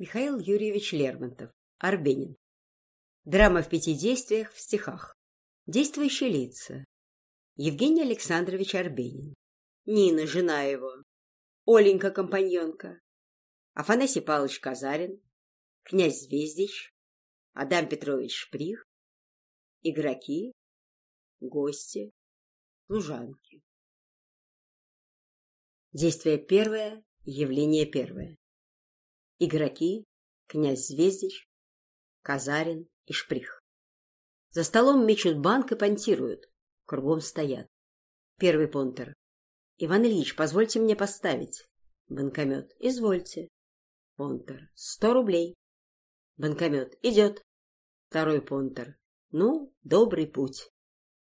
Михаил Юрьевич Лермонтов, Арбенин. Драма в пяти действиях в стихах. Действующие лица. Евгений Александрович Арбенин. Нина, жена его. Оленька-компаньонка. Афанасий Павлович Казарин. Князь Звездич. Адам Петрович Шприх. Игроки. Гости. Служанки. Действие первое. Явление первое игроки, князь Звездич, Казарин и Шприх. За столом мечут банк и понтируют. Кругом стоят. Первый понтер. Иван Ильич, позвольте мне поставить. Банкомет. Извольте. Понтер. Сто рублей. Банкомет. Идет. Второй понтер. Ну, добрый путь.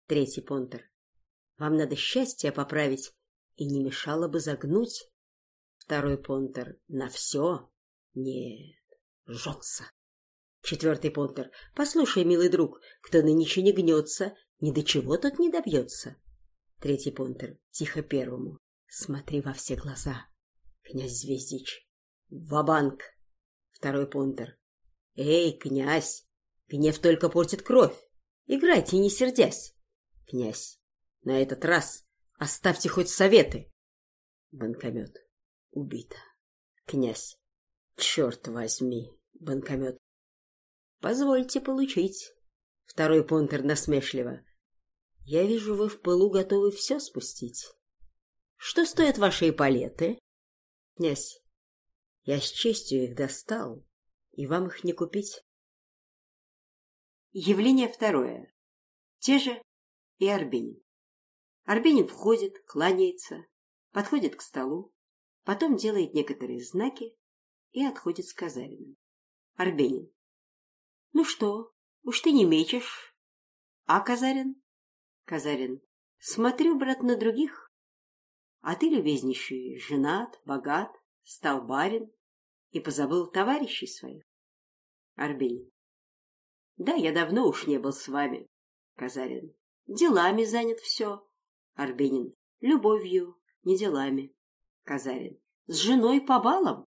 Третий понтер. Вам надо счастье поправить, и не мешало бы загнуть. Второй понтер. На все. Нет, жжется. Четвертый Понтер. Послушай, милый друг, кто нынче не гнется, ни до чего тут не добьется. Третий Понтер. Тихо первому. Смотри во все глаза. Князь Звездич. Ва-банк. Второй Понтер. Эй, князь, гнев только портит кровь. Играйте, не сердясь. Князь, на этот раз оставьте хоть советы. Банкомет. Убито. Князь. Черт возьми, банкомет. Позвольте получить. Второй понтер насмешливо. Я вижу, вы в пылу готовы все спустить. Что стоят ваши палеты? Князь, я с честью их достал, и вам их не купить. Явление второе. Те же и Арбенин. Арбенин входит, кланяется, подходит к столу, потом делает некоторые знаки и отходит с Казариным. Арбенин. Ну что, уж ты не мечешь. А Казарин? Казарин. Смотрю, брат, на других. А ты, любезнейший, женат, богат, стал барин и позабыл товарищей своих. Арбенин. Да, я давно уж не был с вами. Казарин. Делами занят все. Арбенин. Любовью, не делами. Казарин. С женой по балам?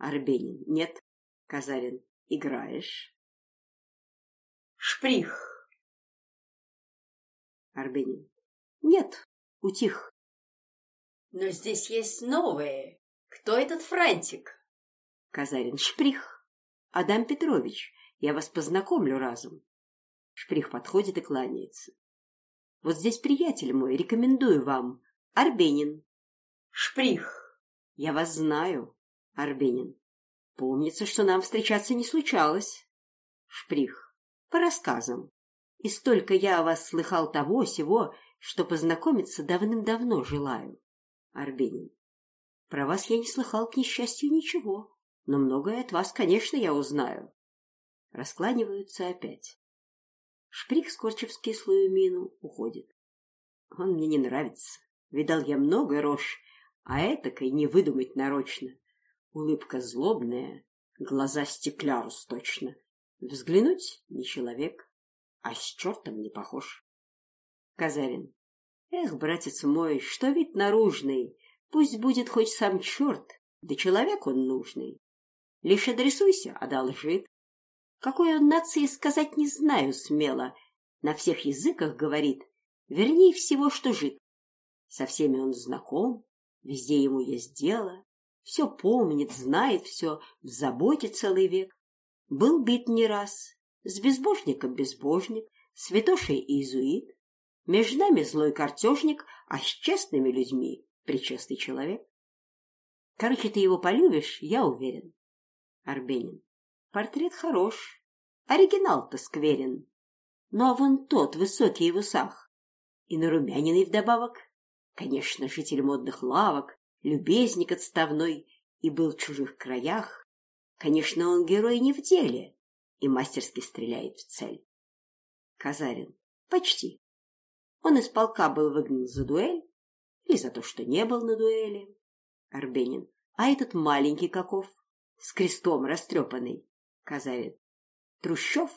Арбенин. Нет. Казарин. Играешь. Шприх. Арбенин. Нет. Утих. Но здесь есть новое. Кто этот Франтик? Казарин. Шприх. Адам Петрович. Я вас познакомлю разом. Шприх подходит и кланяется. Вот здесь приятель мой, рекомендую вам. Арбенин. Шприх. Я вас знаю. Арбенин. Помнится, что нам встречаться не случалось. Шприх. По рассказам. И столько я о вас слыхал того, сего, что познакомиться давным-давно желаю. Арбенин. Про вас я не слыхал, к несчастью, ничего. Но многое от вас, конечно, я узнаю. Раскланиваются опять. Шприх скорчив скислую мину, уходит. Он мне не нравится. Видал я много рожь, а этакой не выдумать нарочно улыбка злобная, глаза стеклярус точно. Взглянуть не человек, а с чертом не похож. Казарин. Эх, братец мой, что вид наружный, пусть будет хоть сам черт, да человек он нужный. Лишь адресуйся, одолжит. Какой он нации сказать не знаю смело, на всех языках говорит, вернее всего, что жит. Со всеми он знаком, везде ему есть дело, все помнит, знает все, в заботе целый век. Был бит не раз, с безбожником безбожник, с святошей иезуит. Между нами злой картежник, а с честными людьми причестный человек. Короче, ты его полюбишь, я уверен. Арбенин. Портрет хорош, оригинал-то скверен. Ну а вон тот, высокий в усах, и нарумяненный вдобавок. Конечно, житель модных лавок, любезник отставной и был в чужих краях, конечно, он герой не в деле и мастерски стреляет в цель. Казарин. Почти. Он из полка был выгнан за дуэль или за то, что не был на дуэли. Арбенин. А этот маленький каков? С крестом растрепанный. Казарин. Трущев?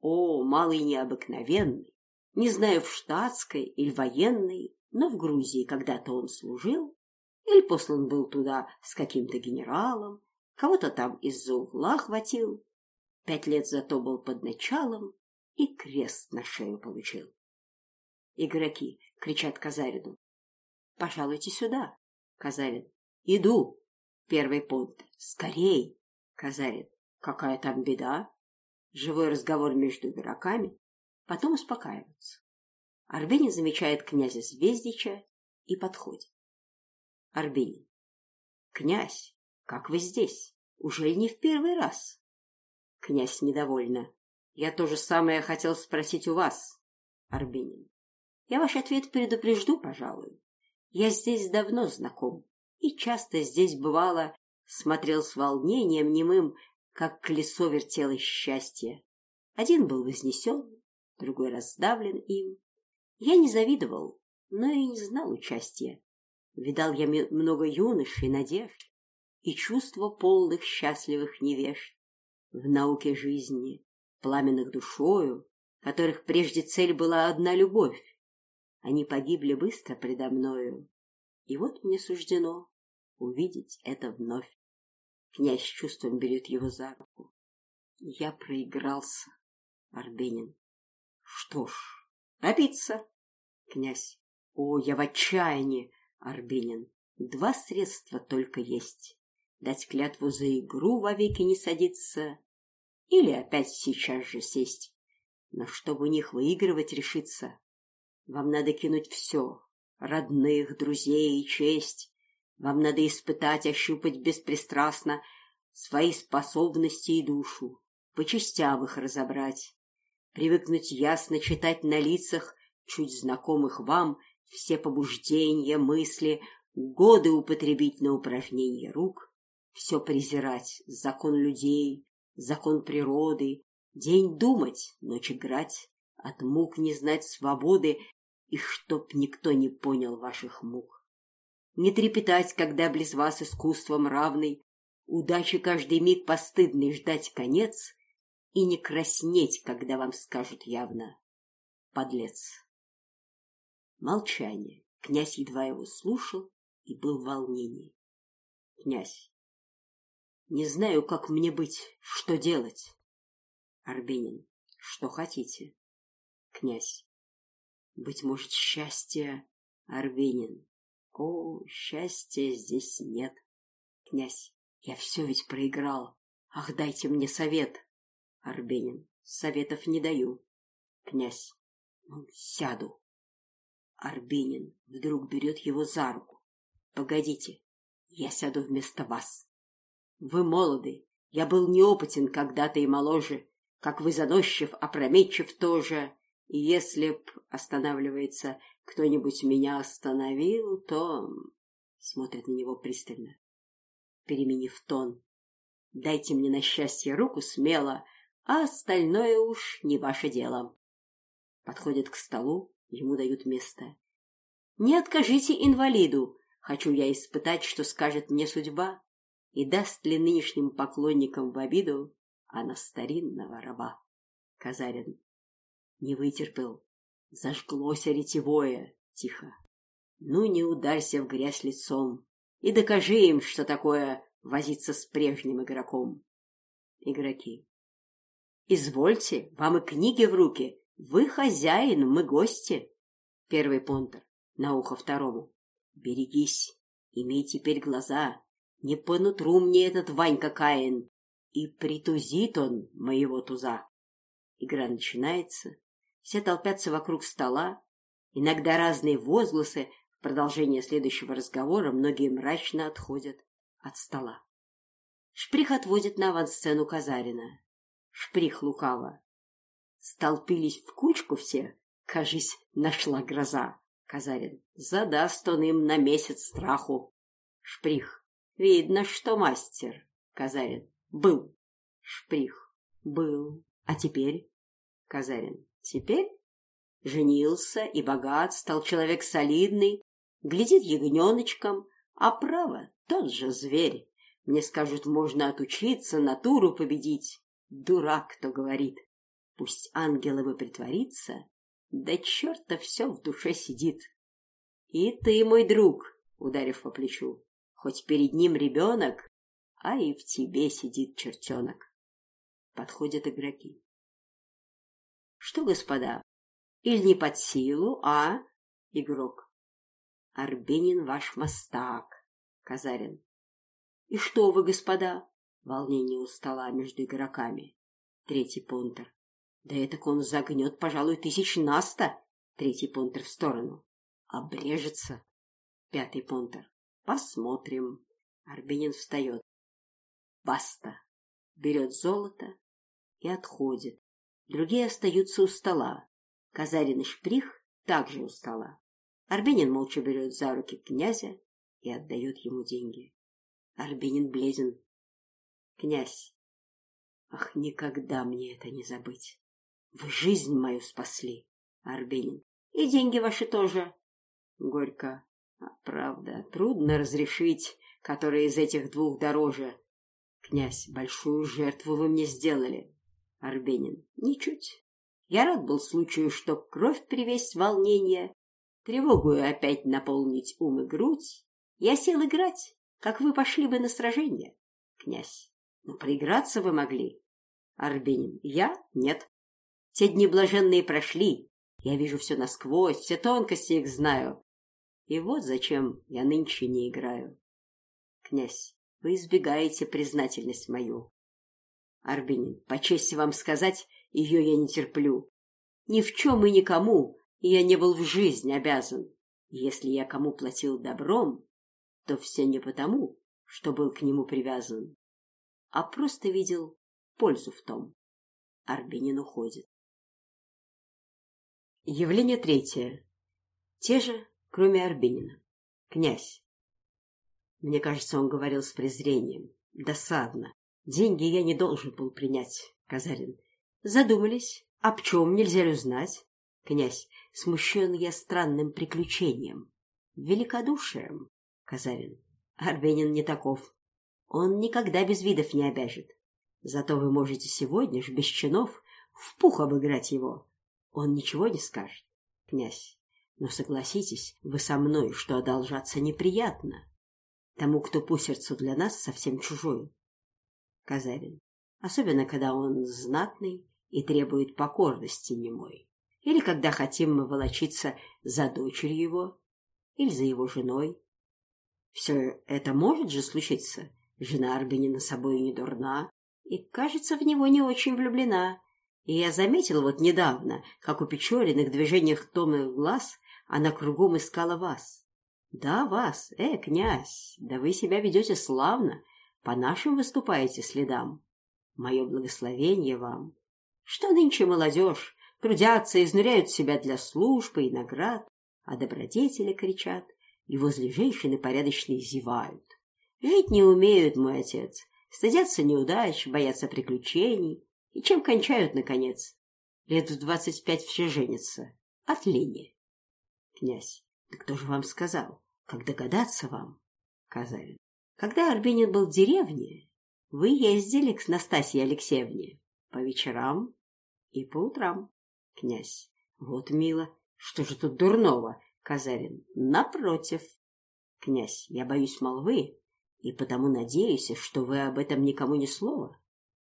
О, малый необыкновенный. Не знаю, в штатской или военной, но в Грузии когда-то он служил или послан был туда с каким-то генералом, кого-то там из-за угла хватил, пять лет зато был под началом и крест на шею получил. Игроки кричат Казарину. «Пожалуйте сюда!» Казарин. «Иду!» Первый пункт. «Скорей!» Казарин. «Какая там беда?» Живой разговор между игроками. Потом успокаиваются. Арбенин замечает князя Звездича и подходит. Арбелин. «Князь, как вы здесь? Уже и не в первый раз?» Князь недовольно. «Я то же самое хотел спросить у вас, Арбенин. Я ваш ответ предупрежду, пожалуй. Я здесь давно знаком и часто здесь бывало, смотрел с волнением немым, как колесо вертелось счастье. Один был вознесен, другой раздавлен им. Я не завидовал, но и не знал участия. Видал я много юношей, надежд и чувства полных счастливых невежд в науке жизни, пламенных душою, которых прежде цель была одна любовь. Они погибли быстро предо мною, и вот мне суждено увидеть это вновь. Князь чувством берет его за руку. Я проигрался, Арбенин. Что ж, напиться, князь. О, я в отчаянии! Арбенин. Два средства только есть. Дать клятву за игру вовеки не садиться или опять сейчас же сесть. Но чтобы них выигрывать решиться, вам надо кинуть все — родных, друзей и честь. Вам надо испытать, ощупать беспристрастно свои способности и душу, по частям их разобрать, привыкнуть ясно читать на лицах чуть знакомых вам — все побуждения, мысли, годы употребить на упражнение рук, все презирать, закон людей, закон природы, день думать, ночь играть, от мук не знать свободы, и чтоб никто не понял ваших мук. Не трепетать, когда близ вас искусством равный, удачи каждый миг постыдный ждать конец и не краснеть, когда вам скажут явно «подлец». Молчание. Князь едва его слушал и был в волнении. Князь. Не знаю, как мне быть, что делать. Арбенин. Что хотите? Князь. Быть может, счастье, Арбенин. О, счастья здесь нет. Князь. Я все ведь проиграл. Ах, дайте мне совет. Арбенин. Советов не даю. Князь. Ну, сяду. Арбенин вдруг берет его за руку. «Погодите, я сяду вместо вас. Вы молоды, я был неопытен когда-то и моложе, как вы заносчив, опрометчив тоже. И если б, останавливается, кто-нибудь меня остановил, то...» Смотрит на него пристально, переменив тон. «Дайте мне на счастье руку смело, а остальное уж не ваше дело». Подходит к столу, Ему дают место. Не откажите инвалиду, хочу я испытать, что скажет мне судьба, и даст ли нынешним поклонникам в обиду она старинного раба. Казарин не вытерпел, зажглось ретивое тихо. Ну не ударься в грязь лицом и докажи им, что такое возиться с прежним игроком. Игроки. Извольте, вам и книги в руки, вы хозяин, мы гости. Первый понтер на ухо второму. Берегись, имей теперь глаза. Не по нутру мне этот Ванька Каин. И притузит он моего туза. Игра начинается. Все толпятся вокруг стола. Иногда разные возгласы. В продолжение следующего разговора многие мрачно отходят от стола. Шприх отводит на авансцену Казарина. Шприх лукаво столпились в кучку все, кажись, нашла гроза. Казарин. Задаст он им на месяц страху. Шприх. Видно, что мастер. Казарин. Был. Шприх. Был. А теперь? Казарин. Теперь? Женился и богат, стал человек солидный, глядит ягненочком, а право тот же зверь. Мне скажут, можно отучиться, натуру победить. Дурак, кто говорит. Пусть ангелы выпритворится, да черта все в душе сидит. И ты, мой друг, ударив по плечу, хоть перед ним ребенок, а и в тебе сидит чертенок. Подходят игроки. Что, господа, или не под силу, а... Игрок. Арбенин ваш мастак. Казарин. И что вы, господа? Волнение устала между игроками. Третий понтер. Да так он загнет, пожалуй, тысяч наста. Третий понтер в сторону. Обрежется. Пятый понтер. Посмотрим. Арбенин встает. Баста. Берет золото и отходит. Другие остаются у стола. Казарин и Шприх также у стола. Арбенин молча берет за руки князя и отдает ему деньги. Арбенин бледен. Князь. Ах, никогда мне это не забыть. Вы «Жизнь мою спасли, Арбенин. И деньги ваши тоже». Горько. а «Правда, трудно разрешить, который из этих двух дороже. Князь, большую жертву вы мне сделали». Арбенин. «Ничуть. Я рад был случаю, чтоб кровь привесть волнение, тревогую опять наполнить ум и грудь. Я сел играть, как вы пошли бы на сражение, князь. Но проиграться вы могли. Арбенин. Я? Нет. Те дни блаженные прошли. Я вижу все насквозь, все тонкости их знаю. И вот зачем я нынче не играю. Князь, вы избегаете признательность мою. Арбинин, по чести вам сказать, ее я не терплю. Ни в чем и никому я не был в жизнь обязан. Если я кому платил добром, то все не потому, что был к нему привязан, а просто видел пользу в том. Арбинин уходит. Явление третье. Те же, кроме Арбинина. Князь. Мне кажется, он говорил с презрением. Досадно. Деньги я не должен был принять, Казарин. Задумались. Об чем нельзя ли узнать? Князь. Смущен я странным приключением. Великодушием. Казарин. Арбенин не таков. Он никогда без видов не обяжет. Зато вы можете сегодня ж без чинов в пух обыграть его. Он ничего не скажет, князь. Но согласитесь, вы со мной, что одолжаться неприятно. Тому, кто по сердцу для нас, совсем чужой. Казарин. Особенно, когда он знатный и требует покорности немой. Или когда хотим мы волочиться за дочерью его, или за его женой. Все это может же случиться. Жена Арбинина собой не дурна и, кажется, в него не очень влюблена, И я заметил вот недавно, как у Печориных движениях томных глаз она кругом искала вас. Да, вас, э, князь, да вы себя ведете славно, по нашим выступаете следам. Мое благословение вам. Что нынче молодежь, трудятся, изнуряют себя для службы и наград, а добродетели кричат, и возле женщины порядочные зевают. Жить не умеют, мой отец, стыдятся неудач, боятся приключений. И чем кончают, наконец? Лет в двадцать пять все женятся. От лени. Князь. Да кто же вам сказал? Как догадаться вам? Казарин. Когда Арбенин был в деревне, вы ездили к Настасье Алексеевне по вечерам и по утрам. Князь. Вот мило. Что же тут дурного? Казарин. Напротив. Князь. Я боюсь молвы, и потому надеюсь, что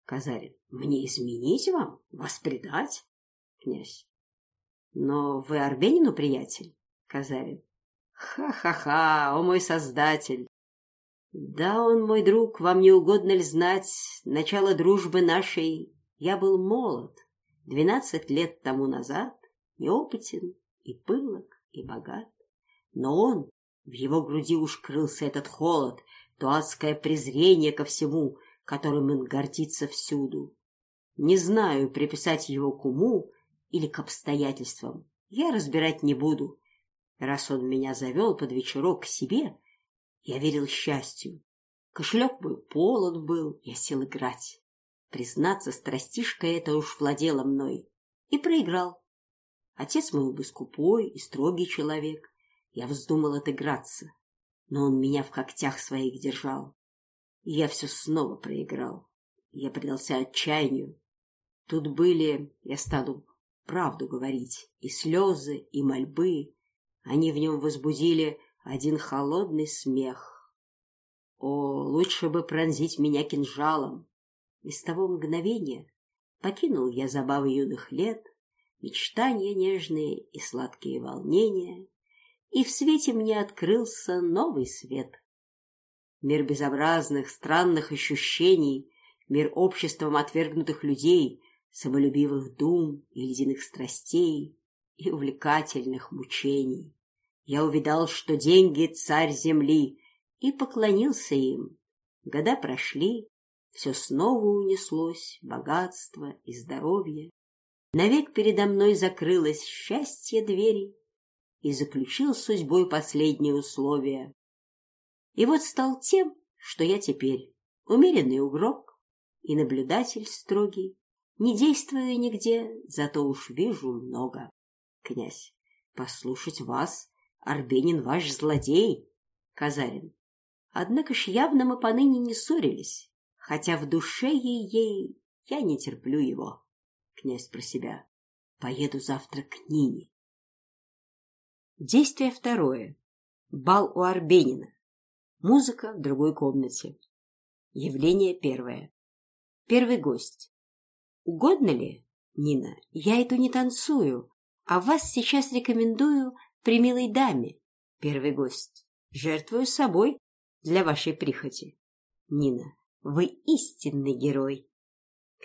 Казарин. Мне изменить вам? Вас предать? Князь. Но вы Арбенину приятель? Казарин. Ха-ха-ха, о мой создатель! Да, он мой друг, вам не угодно ли знать начало дружбы нашей? Я был молод, двенадцать лет тому назад, неопытен и пылок, и богат. Но он, в его груди уж крылся этот холод, то адское презрение ко всему — которым он гордится всюду. Не знаю, приписать его к уму или к обстоятельствам. Я разбирать не буду. Раз он меня завел под вечерок к себе, я верил счастью. Кошелек мой полон был, я сел играть. Признаться, страстишка это уж владела мной. И проиграл. Отец мой был скупой и строгий человек. Я вздумал отыграться, но он меня в когтях своих держал и я все снова проиграл. Я предался отчаянию. Тут были, я стал правду говорить, и слезы, и мольбы. Они в нем возбудили один холодный смех. О, лучше бы пронзить меня кинжалом! И с того мгновения покинул я забавы юных лет, мечтания нежные и сладкие волнения, и в свете мне открылся новый свет. Мир безобразных, странных ощущений, мир обществом отвергнутых людей, самолюбивых дум и ледяных страстей и увлекательных мучений. Я увидал, что деньги — царь земли, и поклонился им. Года прошли, все снова унеслось, богатство и здоровье. Навек передо мной закрылось счастье двери, и заключил с судьбой последние условия. И вот стал тем, что я теперь. Умеренный угрок и наблюдатель строгий. Не действую нигде, зато уж вижу много. Князь, послушать вас, Арбенин ваш злодей. Казарин, однако ж явно мы поныне не ссорились, хотя в душе ей-ей я не терплю его. Князь про себя. Поеду завтра к Нине. Действие второе. Бал у Арбенина. Музыка в другой комнате. Явление первое. Первый гость. Угодно ли, Нина? Я иду не танцую, а вас сейчас рекомендую при милой даме. Первый гость. Жертвую собой для вашей прихоти. Нина. Вы истинный герой.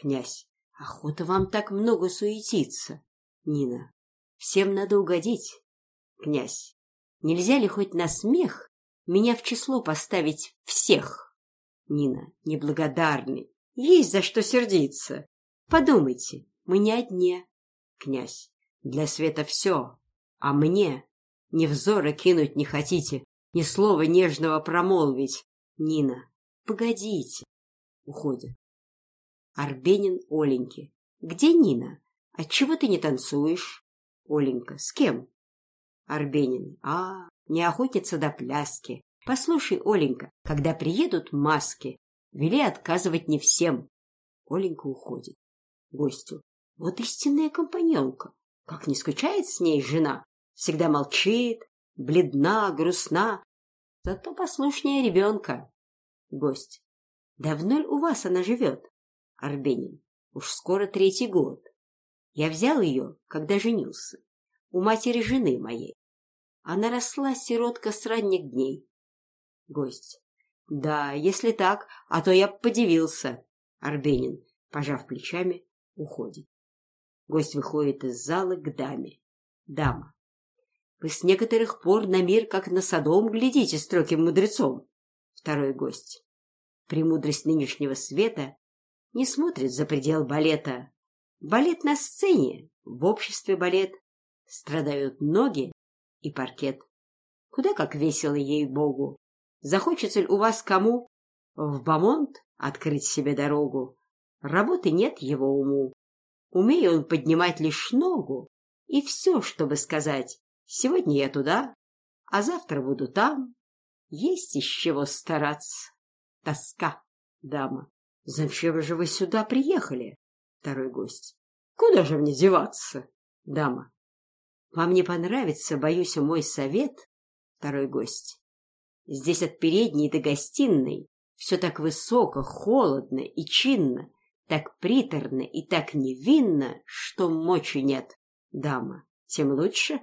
Князь. Охота вам так много суетиться. Нина. Всем надо угодить. Князь. Нельзя ли хоть на смех меня в число поставить всех. Нина, неблагодарный. Есть за что сердиться. Подумайте, мы не одни. Князь, для света все, а мне ни взора кинуть не хотите, ни слова нежного промолвить. Нина, погодите. Уходит. Арбенин Оленьки. Где Нина? Отчего ты не танцуешь? Оленька, с кем? Арбенин. А, не охотится до пляски. Послушай, Оленька, когда приедут маски, вели отказывать не всем. Оленька уходит. Гостю. Вот истинная компаньонка. Как не скучает с ней жена. Всегда молчит, бледна, грустна. Зато послушнее ребенка. Гость. Давно ли у вас она живет? Арбенин. Уж скоро третий год. Я взял ее, когда женился у матери жены моей. Она росла сиротка с ранних дней. Гость. Да, если так, а то я подивился. Арбенин, пожав плечами, уходит. Гость выходит из зала к даме. Дама. Вы с некоторых пор на мир, как на садом, глядите строгим мудрецом. Второй гость. Премудрость нынешнего света не смотрит за предел балета. Балет на сцене, в обществе балет, страдают ноги и паркет. Куда как весело ей-богу. Захочется ли у вас кому в Бамонт открыть себе дорогу? Работы нет его уму. Умею он поднимать лишь ногу. И все, чтобы сказать, сегодня я туда, а завтра буду там. Есть из чего стараться. Тоска, дама. Зачем же вы сюда приехали? Второй гость. Куда же мне деваться? Дама. Вам не понравится, боюсь, мой совет, второй гость. Здесь от передней до гостиной все так высоко, холодно и чинно, так приторно и так невинно, что мочи нет. Дама, тем лучше.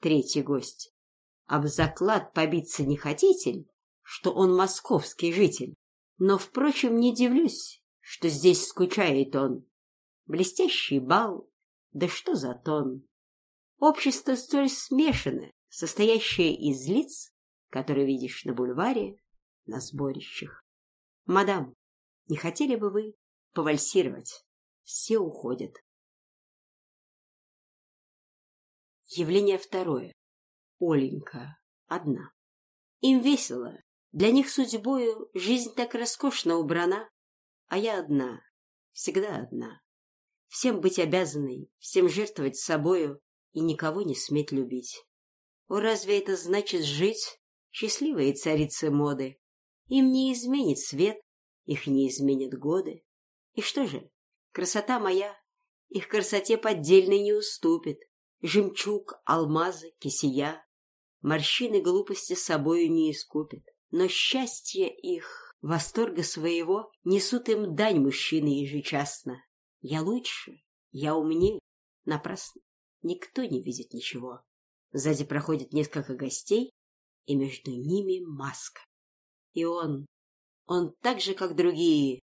Третий гость. Об заклад побиться не хотитель, что он московский житель. Но, впрочем, не дивлюсь, что здесь скучает он. Блестящий бал, да что за тон! Общество столь смешанное, состоящее из лиц, которые видишь на бульваре, на сборищах. Мадам, не хотели бы вы повальсировать? Все уходят. Явление второе. Оленька. Одна. Им весело. Для них судьбою жизнь так роскошно убрана. А я одна. Всегда одна. Всем быть обязанной, всем жертвовать собою, и никого не сметь любить. О, разве это значит жить счастливые царицы моды? Им не изменит свет, их не изменят годы. И что же, красота моя их красоте поддельной не уступит. Жемчуг, алмазы, кисия, морщины глупости собою не искупит. Но счастье их, восторга своего, несут им дань мужчины ежечасно. Я лучше, я умнее, напрасно. Никто не видит ничего. Сзади проходит несколько гостей, и между ними маска. И он, он так же, как другие,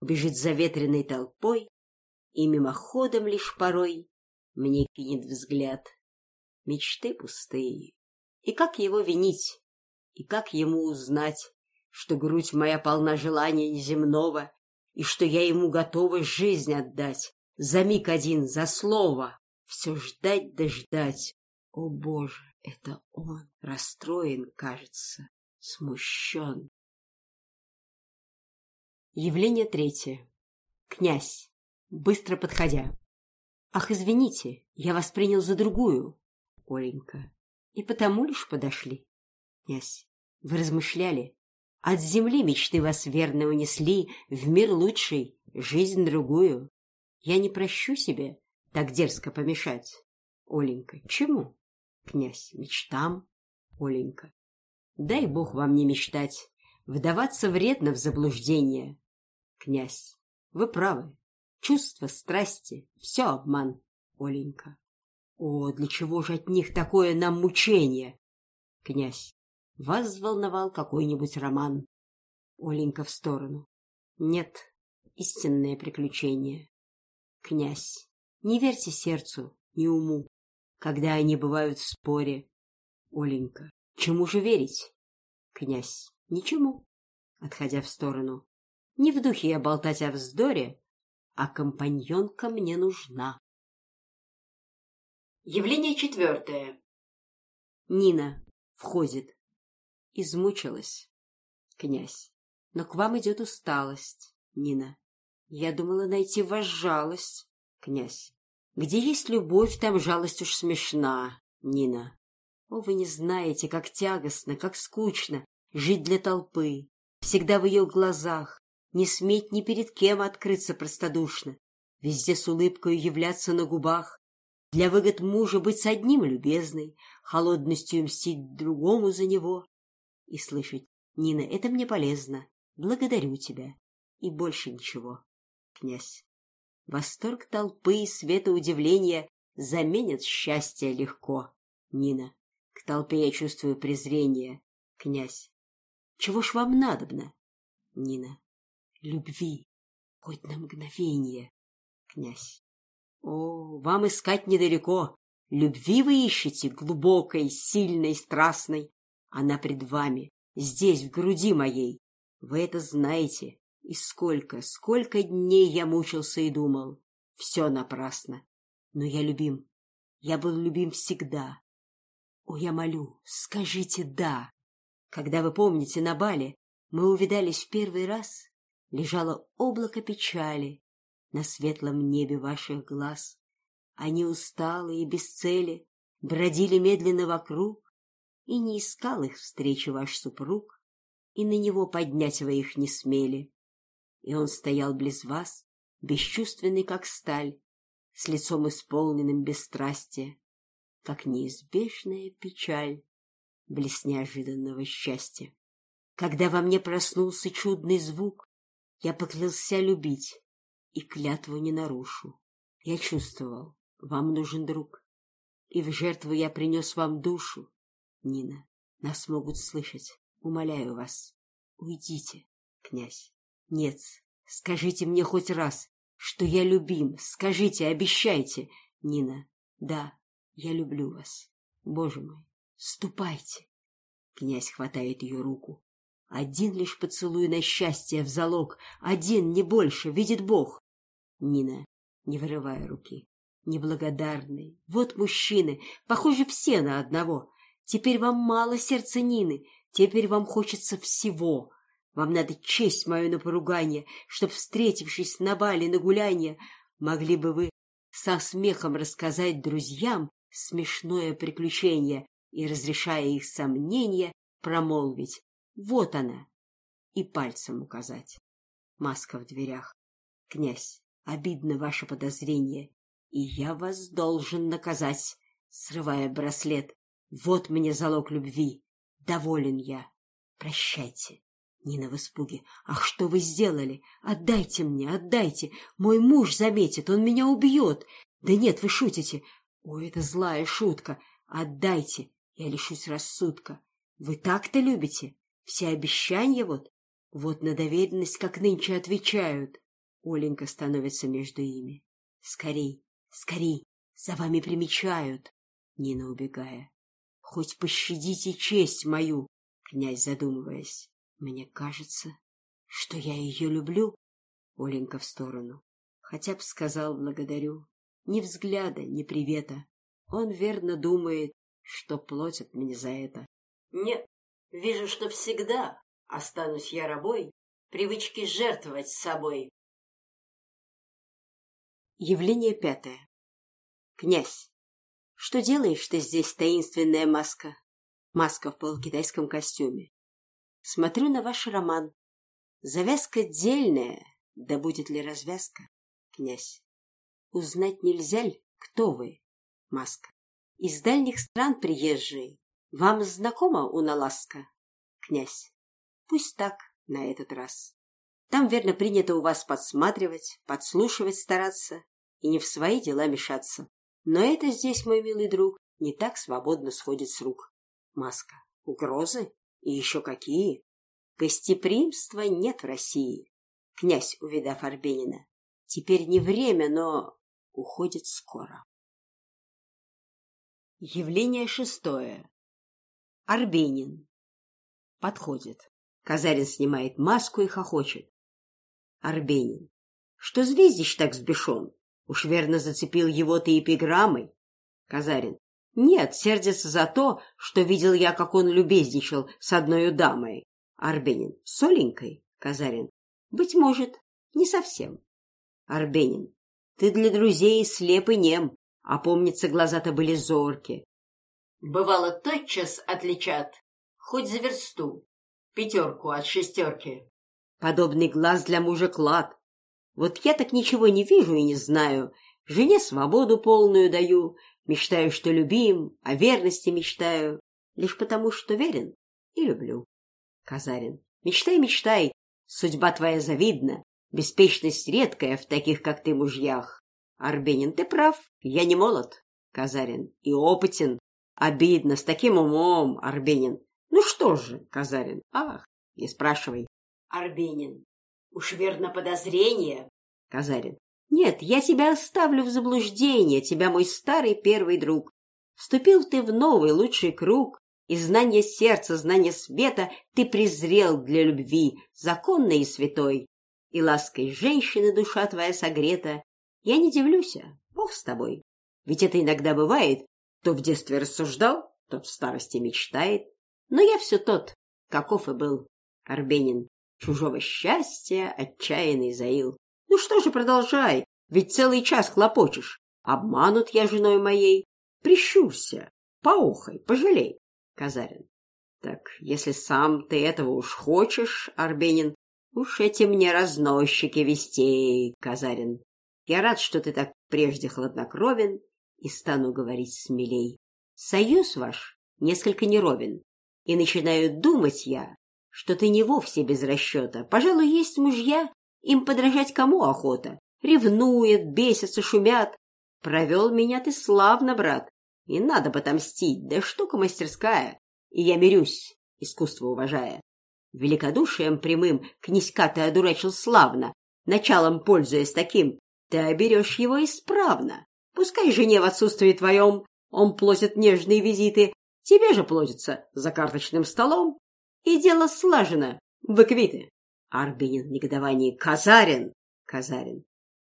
бежит за ветреной толпой и мимоходом лишь порой мне кинет взгляд. Мечты пустые. И как его винить? И как ему узнать, что грудь моя полна желания неземного и что я ему готова жизнь отдать за миг один, за слово? все ждать да ждать. О, Боже, это он расстроен, кажется, смущен. Явление третье. Князь, быстро подходя. Ах, извините, я вас принял за другую, Оленька. И потому лишь подошли. Князь, вы размышляли. От земли мечты вас верно унесли в мир лучший, жизнь другую. Я не прощу себе, так дерзко помешать? Оленька, чему? Князь, мечтам. Оленька, дай бог вам не мечтать. Вдаваться вредно в заблуждение. Князь, вы правы. Чувства, страсти — все обман. Оленька, о, для чего же от них такое нам мучение? Князь, вас взволновал какой-нибудь роман. Оленька в сторону. Нет, истинное приключение. Князь. Не верьте сердцу, не уму, когда они бывают в споре. Оленька, чему же верить? Князь, ничему, отходя в сторону. Не в духе я болтать о вздоре, а компаньонка мне нужна. Явление четвертое. Нина входит. Измучилась. Князь. Но к вам идет усталость, Нина. Я думала найти вас жалость. князь. Где есть любовь, там жалость уж смешна, Нина. О, вы не знаете, как тягостно, как скучно жить для толпы, всегда в ее глазах, не сметь ни перед кем открыться простодушно, везде с улыбкой являться на губах, для выгод мужа быть с одним любезной, холодностью мстить другому за него. И слышать, Нина, Восторг толпы, света удивления заменят счастье легко. Нина. К толпе я чувствую презрение. Князь. Чего ж вам надобно? Нина. Любви. Хоть на мгновение. Князь. О, вам искать недалеко. Любви вы ищете, глубокой, сильной, страстной. Она пред вами, здесь, в груди моей. Вы это знаете. И сколько, сколько дней я мучился и думал. Все напрасно. Но я любим. Я был любим всегда. О, я молю, скажите «да». Когда вы помните, на бале мы увидались в первый раз, лежало облако печали на светлом небе ваших глаз. Они усталые и без цели бродили медленно вокруг, и не искал их встречи ваш супруг, и на него поднять вы их не смели и он стоял близ вас, бесчувственный, как сталь, с лицом исполненным бесстрастия, как неизбежная печаль, близ неожиданного счастья. Когда во мне проснулся чудный звук, я поклялся любить и клятву не нарушу. Я чувствовал, вам нужен друг, и в жертву я принес вам душу. Нина, нас могут слышать, умоляю вас, уйдите, князь. Нет, скажите мне хоть раз, что я любим. Скажите, обещайте. Нина, да, я люблю вас. Боже мой, ступайте. Князь хватает ее руку. Один лишь поцелуй на счастье в залог. Один, не больше, видит Бог. Нина, не вырывая руки. Неблагодарный. Вот мужчины. Похоже, все на одного. Теперь вам мало сердца Нины. Теперь вам хочется всего. Вам надо честь мою на поругание, чтоб, встретившись на бале, на гулянье, могли бы вы со смехом рассказать друзьям смешное приключение и, разрешая их сомнения, промолвить «Вот она!» и пальцем указать. Маска в дверях. «Князь, обидно ваше подозрение, и я вас должен наказать!» Срывая браслет. «Вот мне залог любви! Доволен я! Прощайте!» Нина в испуге. «Ах, что вы сделали? Отдайте мне, отдайте! Мой муж заметит, он меня убьет! Да нет, вы шутите! Ой, это злая шутка! Отдайте, я лишусь рассудка! Вы так-то любите? Все обещания вот? Вот на доверенность, как нынче отвечают!» Оленька становится между ими. «Скорей, скорей, за вами примечают!» Нина убегая. «Хоть пощадите честь мою!» Князь задумываясь. Мне кажется, что я ее люблю. Оленька в сторону. Хотя б сказал благодарю. Ни взгляда, ни привета. Он верно думает, что платят мне за это. Нет, вижу, что всегда останусь я рабой привычки жертвовать собой. Явление пятое. Князь, что делаешь ты здесь, таинственная маска? Маска в полукитайском костюме. Смотрю на ваш роман. Завязка дельная. Да будет ли развязка, князь? Узнать нельзя ли, кто вы? Маска. Из дальних стран приезжие. Вам знакома Уналаска? Князь. Пусть так на этот раз. Там, верно, принято у вас подсматривать, подслушивать стараться и не в свои дела мешаться. Но это здесь, мой милый друг, не так свободно сходит с рук. Маска. Угрозы? И еще какие? Гостеприимства нет в России. Князь, увидав Арбенина, теперь не время, но уходит скоро. Явление шестое. Арбенин. Подходит. Казарин снимает маску и хохочет. Арбенин. Что звездич так сбешен? Уж верно зацепил его ты эпиграммой. Казарин. «Нет, сердится за то, что видел я, как он любезничал с одной дамой». Арбенин. «Соленькой?» Казарин. «Быть может, не совсем». Арбенин. «Ты для друзей слеп и нем, а помнится, глаза-то были зорки». «Бывало, тотчас отличат, хоть за версту, пятерку от шестерки». «Подобный глаз для мужа клад. Вот я так ничего не вижу и не знаю». Жене свободу полную даю, Мечтаю, что любим, о верности мечтаю, лишь потому, что верен и люблю. Казарин. Мечтай, мечтай, судьба твоя завидна, беспечность редкая в таких, как ты, мужьях. Арбенин, ты прав, я не молод. Казарин. И опытен. Обидно, с таким умом, Арбенин. Ну что же, Казарин, ах, не спрашивай. Арбенин. Нет, я тебя оставлю в заблуждение, тебя мой старый первый друг. Вступил ты в новый лучший круг, и знание сердца, знание света ты презрел для любви, законной и святой. И лаской женщины душа твоя согрета. Я не дивлюсь, а Бог с тобой. Ведь это иногда бывает. То в детстве рассуждал, тот в старости мечтает. Но я все тот, каков и был, Арбенин. Чужого счастья отчаянный заил. Ну что же, продолжай, ведь целый час хлопочешь. Обманут я женой моей. Прищурься, поухай, пожалей, Казарин. Так, если сам ты этого уж хочешь, Арбенин, уж эти мне разносчики вестей, Казарин. Я рад, что ты так прежде хладнокровен и стану говорить смелей. Союз ваш несколько неровен, и начинаю думать я, что ты не вовсе без расчета. Пожалуй, есть мужья, им подражать кому охота? Ревнует, бесится, шумят. Провел меня ты славно, брат. И надо потомстить, да штука мастерская. И я мирюсь, искусство уважая. Великодушием прямым князька ты одурачил славно, началом пользуясь таким, ты оберешь его исправно. Пускай жене в отсутствии твоем он платит нежные визиты, тебе же плодится за карточным столом. И дело слажено, вы квиты. Арбенин негодование «Казарин! Казарин!»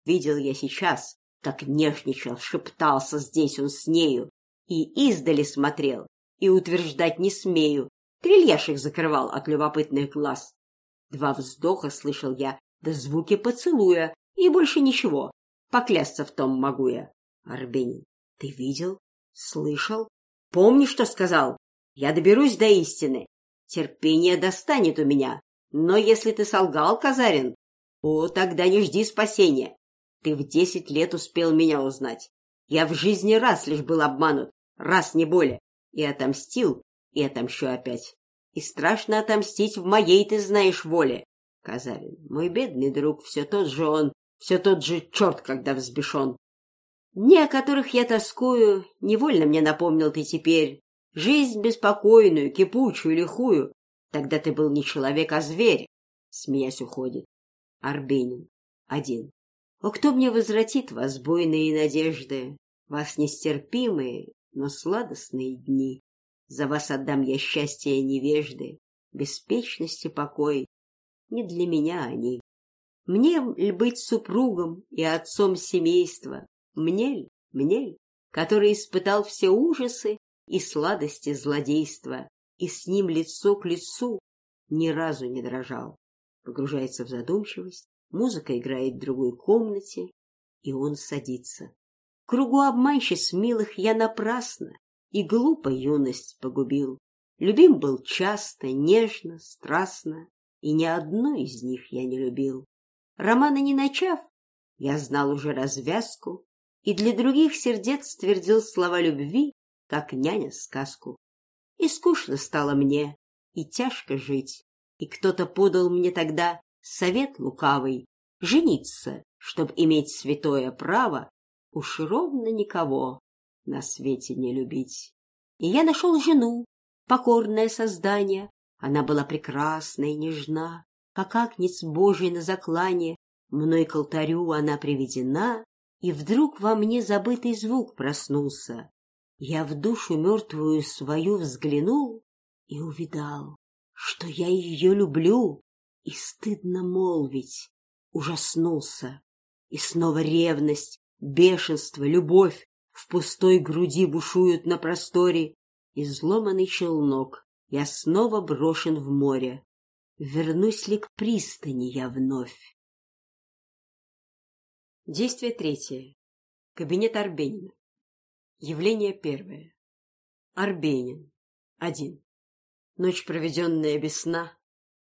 Видел я сейчас, как нежничал, шептался здесь он с нею, и издали смотрел, и утверждать не смею, трильяж закрывал от любопытных глаз. Два вздоха слышал я, да звуки поцелуя, и больше ничего, поклясться в том могу я. Арбенин, ты видел? Слышал? Помни, что сказал? Я доберусь до истины. Терпение достанет у меня, Но если ты солгал, Казарин, о, тогда не жди спасения. Ты в десять лет успел меня узнать. Я в жизни раз лишь был обманут, раз не более. И отомстил, и отомщу опять. и страшно отомстить в моей, ты знаешь, воле. Казарин, мой бедный друг, все тот же он, все тот же черт, когда взбешен. Дни, о которых я тоскую, невольно мне напомнил ты теперь. Жизнь беспокойную, кипучую, лихую. Тогда ты был не человек, а зверь, — смеясь уходит. Арбенин. Один. О, кто мне возвратит вас, буйные надежды, вас нестерпимые, но сладостные дни? За вас отдам я счастье невежды, беспечность и покой. Не для меня они. Мне ли быть супругом и отцом семейства? Мне ли, мне ли, который испытал все ужасы и сладости злодейства? и с ним лицо к лицу ни разу не дрожал. Погружается в задумчивость, музыка играет в другой комнате, и он садится. Кругу обманщиц милых я напрасно и глупо юность погубил. Любим был часто, нежно, страстно, и ни одной из них я не любил. Романа не начав, я знал уже развязку, и для других сердец твердил слова любви, как няня сказку и скучно стало мне, и тяжко жить. И кто-то подал мне тогда совет лукавый — жениться, чтобы иметь святое право уж ровно никого на свете не любить. И я нашел жену, покорное создание. Она была прекрасна и нежна, как акнец Божий на заклане. Мной к алтарю она приведена, и вдруг во мне забытый звук проснулся. Я в душу мертвую свою взглянул и увидал, что я ее люблю, и стыдно молвить. Ужаснулся, и снова ревность, бешенство, любовь в пустой груди бушуют на просторе. и Изломанный челнок, я снова брошен в море. Вернусь ли к пристани я вновь? Действие третье. Кабинет Арбенина. Явление первое. Арбенин. Один. Ночь, проведенная без сна.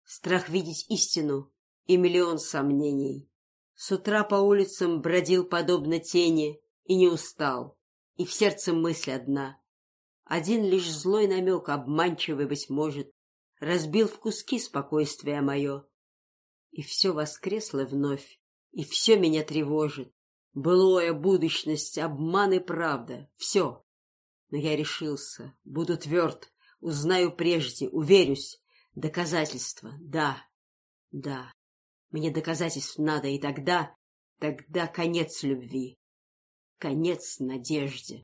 Страх видеть истину и миллион сомнений. С утра по улицам бродил подобно тени и не устал. И в сердце мысль одна. Один лишь злой намек, обманчивый, быть может, разбил в куски спокойствие мое. И все воскресло вновь, и все меня тревожит. Былое будущность, обман и правда. Все. Но я решился. Буду тверд. Узнаю прежде, уверюсь. Доказательства. Да. Да. Мне доказательств надо, и тогда... Тогда конец любви. Конец надежде.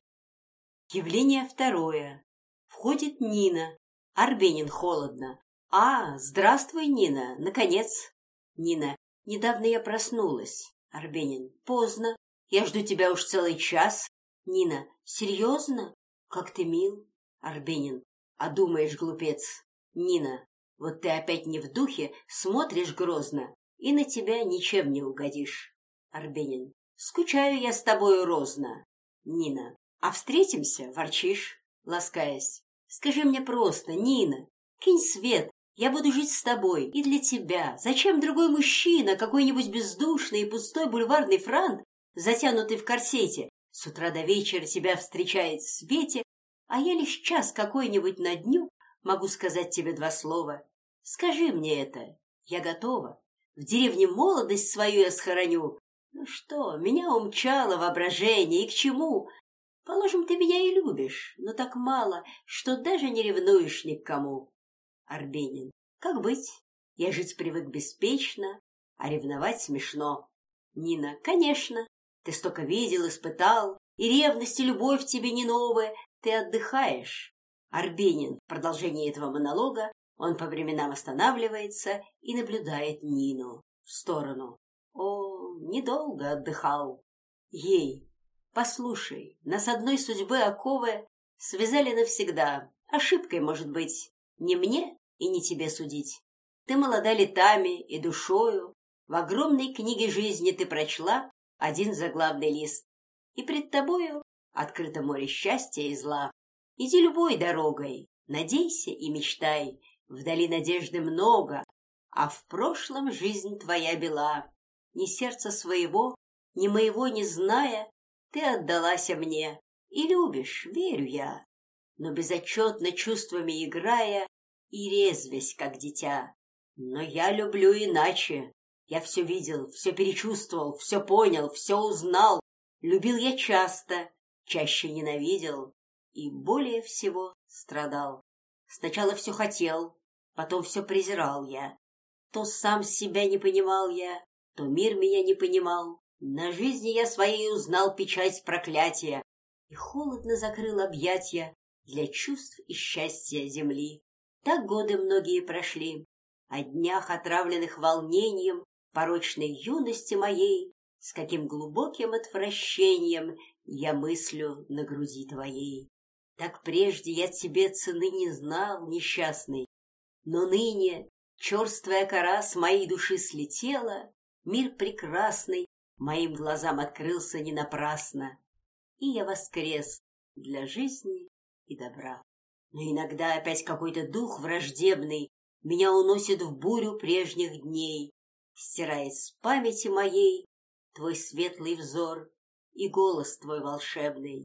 Явление второе. Входит Нина. Арбенин холодно. «А, здравствуй, Нина! Наконец!» «Нина, недавно я проснулась. Арбенин. Поздно. Я жду тебя уж целый час. Нина. Серьезно? Как ты мил. Арбенин. А думаешь, глупец. Нина. Вот ты опять не в духе, смотришь грозно. И на тебя ничем не угодишь. Арбенин. Скучаю я с тобою розно. Нина. А встретимся, ворчишь, ласкаясь. Скажи мне просто, Нина, кинь свет, я буду жить с тобой и для тебя. Зачем другой мужчина, какой-нибудь бездушный и пустой бульварный франт, затянутый в корсете, с утра до вечера тебя встречает в свете, а я лишь час какой-нибудь на дню могу сказать тебе два слова. Скажи мне это, я готова. В деревне молодость свою я схороню. Ну что, меня умчало воображение, и к чему? Положим, ты меня и любишь, но так мало, что даже не ревнуешь ни к кому. Арбенин. «Как быть? Я жить привык беспечно, а ревновать смешно». Нина. «Конечно. Ты столько видел, испытал, и ревность, и любовь тебе не новая. Ты отдыхаешь». Арбенин. В продолжении этого монолога он по временам останавливается и наблюдает Нину в сторону. О, недолго отдыхал. Ей. Послушай, нас одной судьбы оковы связали навсегда. Ошибкой, может быть, не мне и не тебе судить. Ты молода летами и душою. В огромной книге жизни ты прочла один заглавный лист. И пред тобою открыто море счастья и зла. Иди любой дорогой, надейся и мечтай. Вдали надежды много, а в прошлом жизнь твоя бела. Ни сердца своего, ни моего не зная, ты отдалась мне. И любишь, верю я, но безотчетно чувствами играя и резвясь, как дитя. Но я люблю иначе. Я все видел, все перечувствовал, все понял, все узнал. Любил я часто, чаще ненавидел и более всего страдал. Сначала все хотел, потом все презирал я. То сам себя не понимал я, то мир меня не понимал. На жизни я своей узнал печать проклятия и холодно закрыл объятья для чувств и счастья земли. Так годы многие прошли, о днях, отравленных волнением порочной юности моей, с каким глубоким отвращением я мыслю на груди твоей. Так прежде я тебе цены не знал, несчастный, но ныне черствая кора с моей души слетела, мир прекрасный моим глазам открылся не напрасно, и я воскрес для жизни и добра. Но иногда опять какой-то дух враждебный меня уносит в бурю прежних дней, стирает с памяти моей твой светлый взор и голос твой волшебный.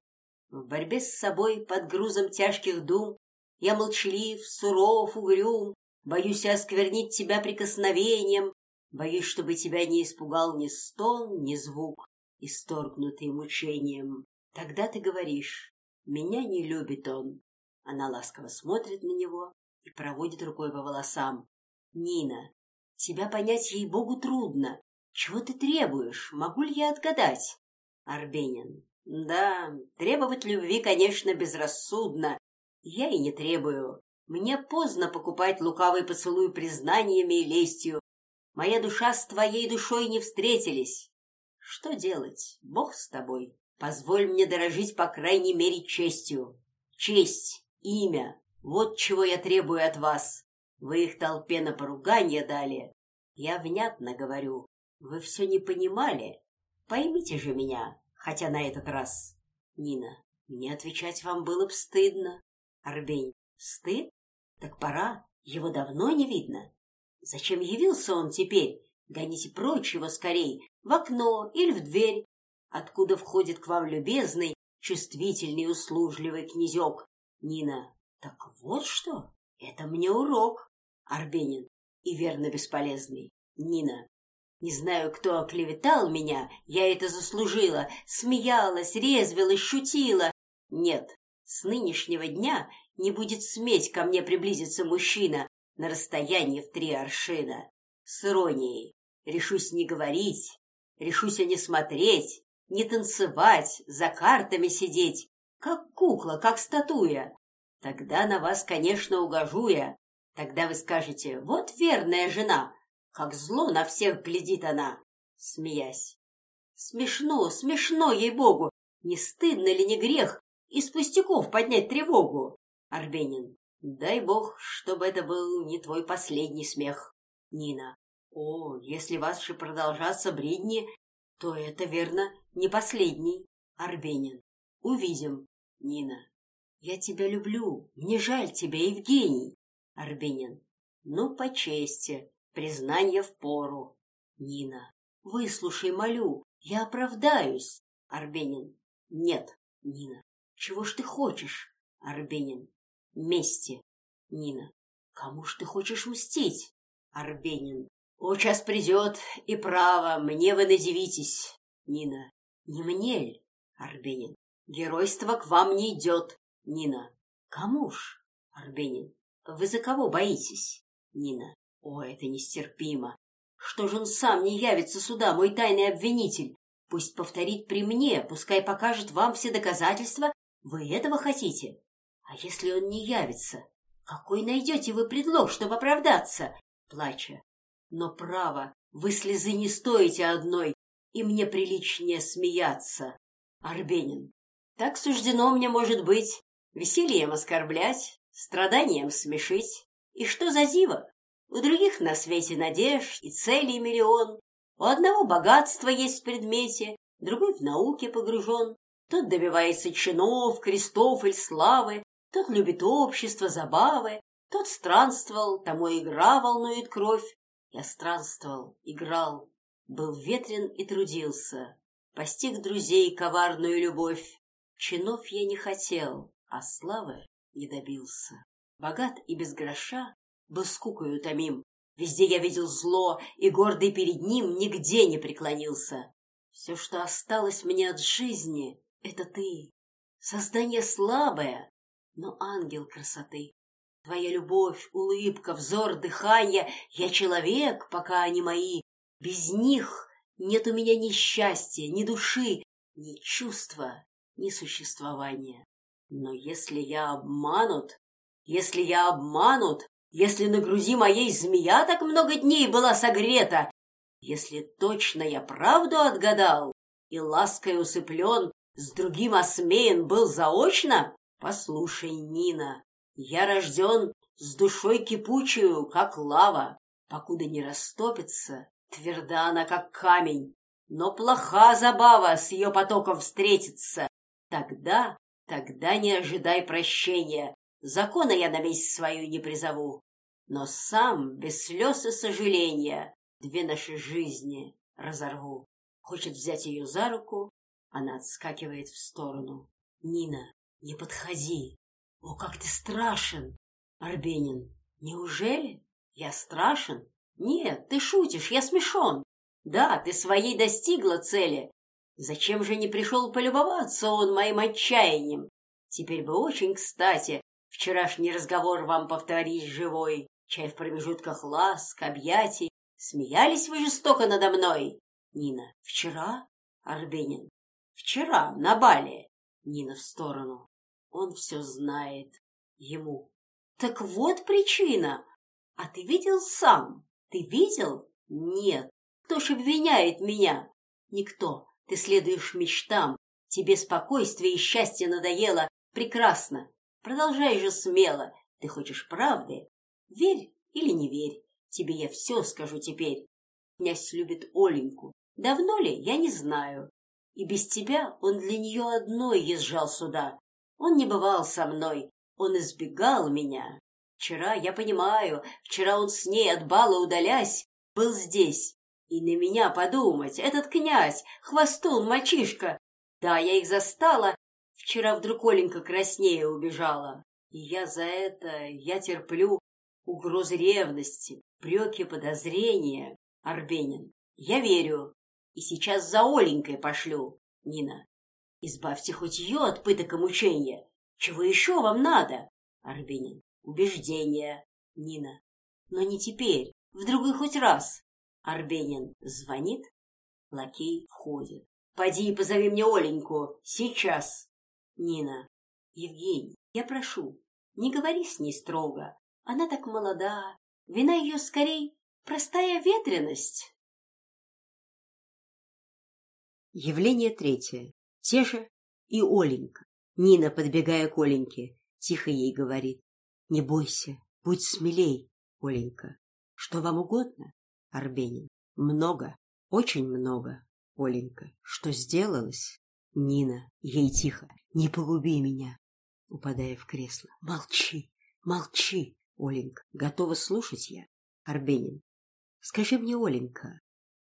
В борьбе с собой под грузом тяжких дум я молчалив, суров, угрюм, боюсь осквернить тебя прикосновением, боюсь, чтобы тебя не испугал ни стон, ни звук, исторгнутый мучением. Тогда ты говоришь, меня не любит он. Она ласково смотрит на него и проводит рукой по волосам. Нина, тебя понять ей-богу трудно. Чего ты требуешь? Могу ли я отгадать? Арбенин. Да, требовать любви, конечно, безрассудно. Я и не требую. Мне поздно покупать лукавый поцелуй признаниями и лестью. Моя душа с твоей душой не встретились. Что делать? Бог с тобой. Позволь мне дорожить, по крайней мере, честью. Честь, имя — вот чего я требую от вас. Вы их толпе на поругание дали. Я внятно говорю. Вы все не понимали. Поймите же меня, хотя на этот раз. Нина, мне отвечать вам было бы стыдно. Арбень, стыд? Так пора. Его давно не видно. Зачем явился он теперь? Гоните прочь его скорей, в окно или в дверь откуда входит к вам любезный, чувствительный, услужливый князек. Нина. Так вот что? Это мне урок. Арбенин. И верно бесполезный. Нина. Не знаю, кто оклеветал меня, я это заслужила, смеялась, резвилась, шутила. Нет, с нынешнего дня не будет сметь ко мне приблизиться мужчина на расстоянии в три аршина. С иронией. Решусь не говорить, решусь и а не смотреть, не танцевать, за картами сидеть, как кукла, как статуя. Тогда на вас, конечно, угожу я. Тогда вы скажете, вот верная жена, как зло на всех глядит она, смеясь. Смешно, смешно, ей-богу, не стыдно ли не грех из пустяков поднять тревогу? Арбенин, дай бог, чтобы это был не твой последний смех. Нина, о, если ваши продолжатся бредни, то это, верно, не последний, Арбенин. Увидим, Нина. Я тебя люблю. Мне жаль тебя, Евгений. Арбенин. Ну, по чести. Признание в пору. Нина. Выслушай, молю. Я оправдаюсь. Арбенин. Нет, Нина. Чего ж ты хочешь? Арбенин. Мести. Нина. Кому ж ты хочешь мстить? Арбенин. О, час придет, и право, мне вы надевитесь. Нина. Не Немнель, Арбенин. Геройство к вам не идет, Нина. Кому ж, Арбенин? Вы за кого боитесь, Нина? О, это нестерпимо. Что же он сам не явится сюда, мой тайный обвинитель? Пусть повторит при мне, пускай покажет вам все доказательства. Вы этого хотите? А если он не явится? Какой найдете вы предлог, чтобы оправдаться? Плача. Но право, вы слезы не стоите одной и мне приличнее смеяться, Арбенин. Так суждено мне, может быть, весельем оскорблять, страданием смешить. И что за зива? У других на свете надежд и целей миллион. У одного богатство есть в предмете, другой в науке погружен. Тот добивается чинов, крестов или славы, тот любит общество, забавы, тот странствовал, тому игра волнует кровь. Я странствовал, играл, был ветрен и трудился, постиг друзей коварную любовь. Чинов я не хотел, а славы не добился. Богат и без гроша был скукою томим. Везде я видел зло, и гордый перед ним нигде не преклонился. Все, что осталось мне от жизни, — это ты. Создание слабое, но ангел красоты. Твоя любовь, улыбка, взор, дыхание. Я человек, пока они мои. Без них нет у меня ни счастья, ни души, ни чувства, ни существования. Но если я обманут, если я обманут, если на грузи моей змея так много дней была согрета, если точно я правду отгадал и лаской усыплен, с другим осмеян был заочно, послушай, Нина, я рожден с душой кипучую, как лава, покуда не растопится, Тверда она как камень, но плоха забава с ее потоком встретиться. Тогда, тогда не ожидай прощения. Закона я на месть свою не призову. Но сам, без слез и сожаления, две наши жизни разорву. Хочет взять ее за руку, она отскакивает в сторону. Нина, не подходи. О, как ты страшен! Арбенин, неужели я страшен? «Нет, ты шутишь, я смешон. Да, ты своей достигла цели. Зачем же не пришел полюбоваться он моим отчаянием? Теперь бы очень кстати вчерашний разговор вам повторить живой. Чай в промежутках ласк, объятий. Смеялись вы жестоко надо мной. Нина, вчера? Арбенин, вчера, на бале. Нина в сторону. Он все знает. Ему. Так вот причина. А ты видел сам? Ты видел? Нет. Кто ж обвиняет меня? Никто. Ты следуешь мечтам. Тебе спокойствие и счастье надоело. Прекрасно. Продолжай же смело. Ты хочешь правды? Верь или не верь. Тебе я все скажу теперь. Князь любит Оленьку. Давно ли, я не знаю. И без тебя он для нее одной езжал сюда. Он не бывал со мной. Он избегал меня. Вчера, я понимаю, вчера он с ней от бала удалясь, был здесь. И на меня подумать, этот князь, хвостун, мальчишка. Да, я их застала. Вчера вдруг Оленька краснее убежала. И я за это, я терплю угрозы ревности, преки подозрения, Арбенин. Я верю. И сейчас за Оленькой пошлю, Нина. Избавьте хоть ее от пыток и мучения. Чего еще вам надо, Арбенин? убеждения. Нина. Но не теперь, в другой хоть раз. Арбенин звонит, лакей входит. Пойди и позови мне Оленьку, сейчас. Нина. Евгений, я прошу, не говори с ней строго. Она так молода, вина ее скорей простая ветренность. Явление третье. Те же и Оленька. Нина, подбегая к Оленьке, тихо ей говорит. Не бойся, будь смелей, Оленька. Что вам угодно, Арбенин? Много, очень много, Оленька. Что сделалось? Нина, ей тихо. Не погуби меня, упадая в кресло. Молчи, молчи, Оленька. Готова слушать я, Арбенин. Скажи мне, Оленька,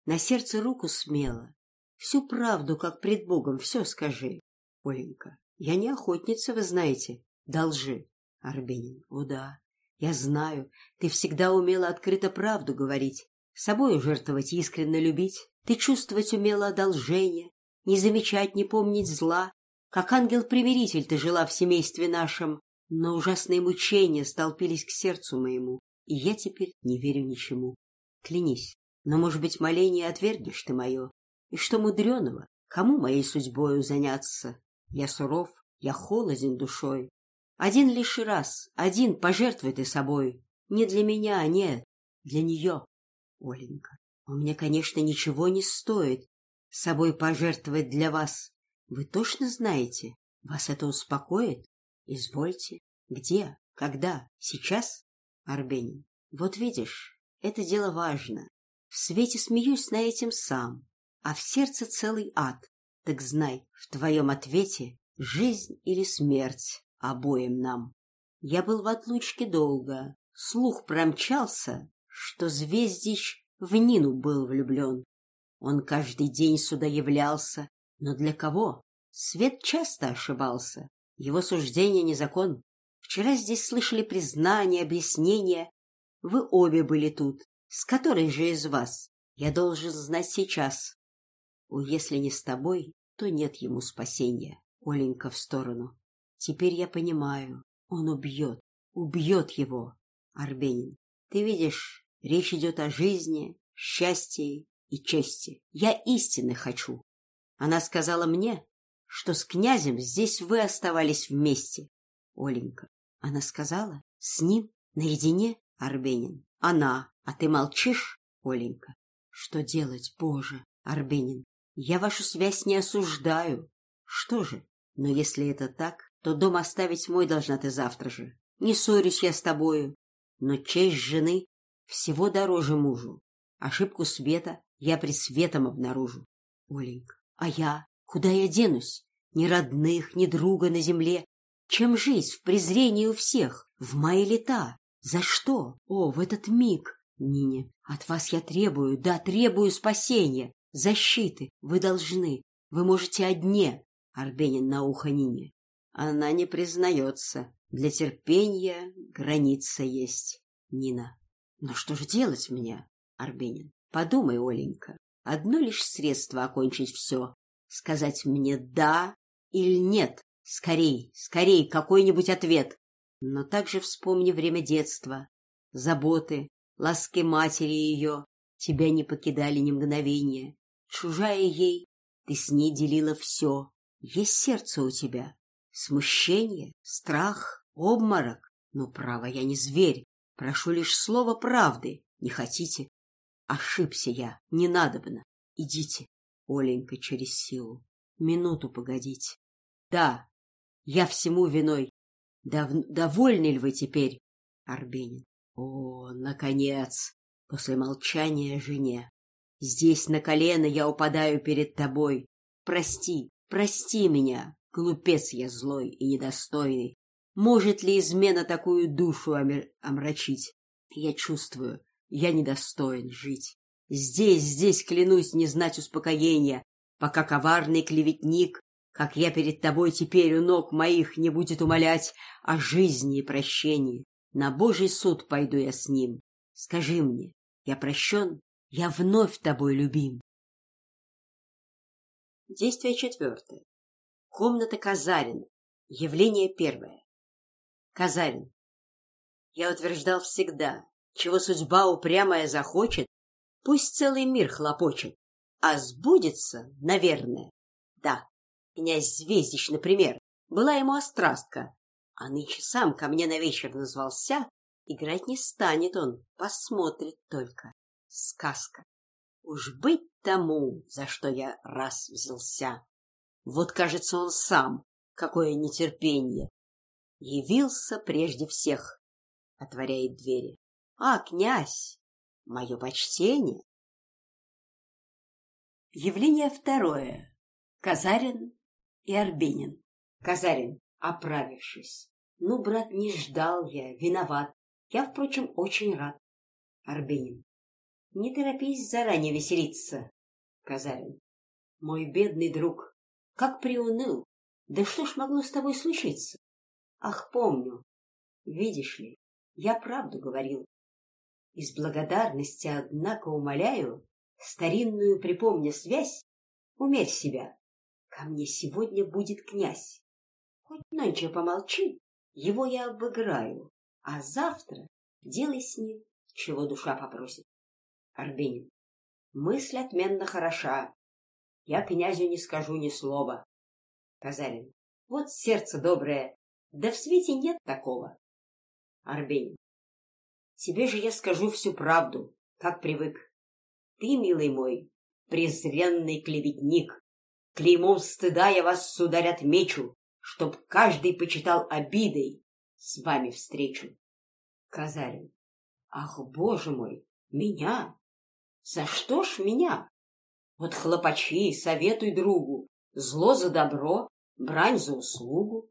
на сердце руку смело. Всю правду, как пред Богом, все скажи, Оленька. Я не охотница, вы знаете, Должи. Арбенин. О да, я знаю, ты всегда умела открыто правду говорить, собою жертвовать и искренне любить. Ты чувствовать умела одолжение, не замечать, не помнить зла. Как ангел-примиритель ты жила в семействе нашем, но ужасные мучения столпились к сердцу моему, и я теперь не верю ничему. Клянись, но, может быть, моление отвергнешь ты мое. И что мудреного, кому моей судьбою заняться? Я суров, я холоден душой, один лишь раз, один пожертвуй ты собой. Не для меня, нет, для нее. Оленька, а У меня, конечно, ничего не стоит собой пожертвовать для вас. Вы точно знаете? Вас это успокоит? Извольте. Где? Когда? Сейчас? Арбенин. Вот видишь, это дело важно. В свете смеюсь на этим сам, а в сердце целый ад. Так знай, в твоем ответе жизнь или смерть обоим нам. Я был в отлучке долго. Слух промчался, что Звездич в Нину был влюблен. Он каждый день сюда являлся. Но для кого? Свет часто ошибался. Его суждение не закон. Вчера здесь слышали признания, объяснения. Вы обе были тут. С которой же из вас? Я должен знать сейчас. О, если не с тобой, то нет ему спасения. Оленька в сторону. Теперь я понимаю, он убьет, убьет его, Арбенин. Ты видишь, речь идет о жизни, счастье и чести. Я истины хочу. Она сказала мне, что с князем здесь вы оставались вместе. Оленька. Она сказала, с ним наедине, Арбенин. Она, а ты молчишь, Оленька. Что делать, Боже, Арбенин? Я вашу связь не осуждаю. Что же, но если это так, то дом оставить мой должна ты завтра же. Не ссорюсь я с тобою, но честь жены всего дороже мужу. Ошибку света я при светом обнаружу. Оленька, а я? Куда я денусь? Ни родных, ни друга на земле. Чем жить в презрении у всех? В мои лета? За что? О, в этот миг! Нине, от вас я требую, да, требую спасения, защиты. Вы Она не признается. Для терпения граница есть. Нина. Но что же делать мне? Арбенин. Подумай, Оленька. Одно лишь средство окончить все. Сказать мне «да» или «нет». Скорей, скорей, какой-нибудь ответ. Но также вспомни время детства, заботы, ласки матери ее. Тебя не покидали ни мгновения. Чужая ей, ты с ней делила все. Есть сердце у тебя, смущение, страх, обморок. Но право, я не зверь. Прошу лишь слова правды. Не хотите? Ошибся я. Не надобно. Идите. Оленька через силу. Минуту погодите. Да, я всему виной. Дав... Довольны ли вы теперь? Арбенин. О, наконец! После молчания жене. Здесь на колено я упадаю перед тобой. Прости, прости меня. Глупец я злой и недостойный. Может ли измена такую душу омер, омрачить? Я чувствую, я недостоин жить. Здесь, здесь, клянусь, не знать успокоения, пока коварный клеветник, как я перед тобой теперь у ног моих, не будет умолять о жизни и прощении. На Божий суд пойду я с ним. Скажи мне, я прощен? Я вновь тобой любим. Действие четвертое. Комната Казарина. Явление первое. Казарин. Я утверждал всегда, чего судьба упрямая захочет, пусть целый мир хлопочет, а сбудется, наверное. Да, князь Звездич, например, была ему острастка, а нынче сам ко мне на вечер назвался, играть не станет он, посмотрит только. Сказка. Уж быть тому, за что я раз взялся. Вот, кажется, он сам. Какое нетерпение! Явился прежде всех. Отворяет двери. А, князь! Мое почтение! Явление второе. Казарин и Арбенин. Казарин, оправившись. Ну, брат, не ждал я, виноват. Я, впрочем, очень рад. Арбенин. Не торопись заранее веселиться. Казарин. Мой бедный друг, как приуныл. Да что ж могло с тобой случиться? Ах, помню. Видишь ли, я правду говорил. Из благодарности, однако, умоляю, старинную припомня связь, умерь себя. Ко мне сегодня будет князь. Хоть нынче помолчи, его я обыграю, а завтра делай с ним, чего душа попросит. Арбенин. Мысль отменно хороша, я князю не скажу ни слова. Казарин. Вот сердце доброе. Да в свете нет такого. Арбенин. Тебе же я скажу всю правду, как привык. Ты, милый мой, презренный клеветник. Клеймом стыда я вас, сударь, отмечу, Чтоб каждый почитал обидой с вами встречу. Казарин. Ах, боже мой, меня? За что ж меня? Вот хлопачи, советуй другу, зло за добро, брань за услугу.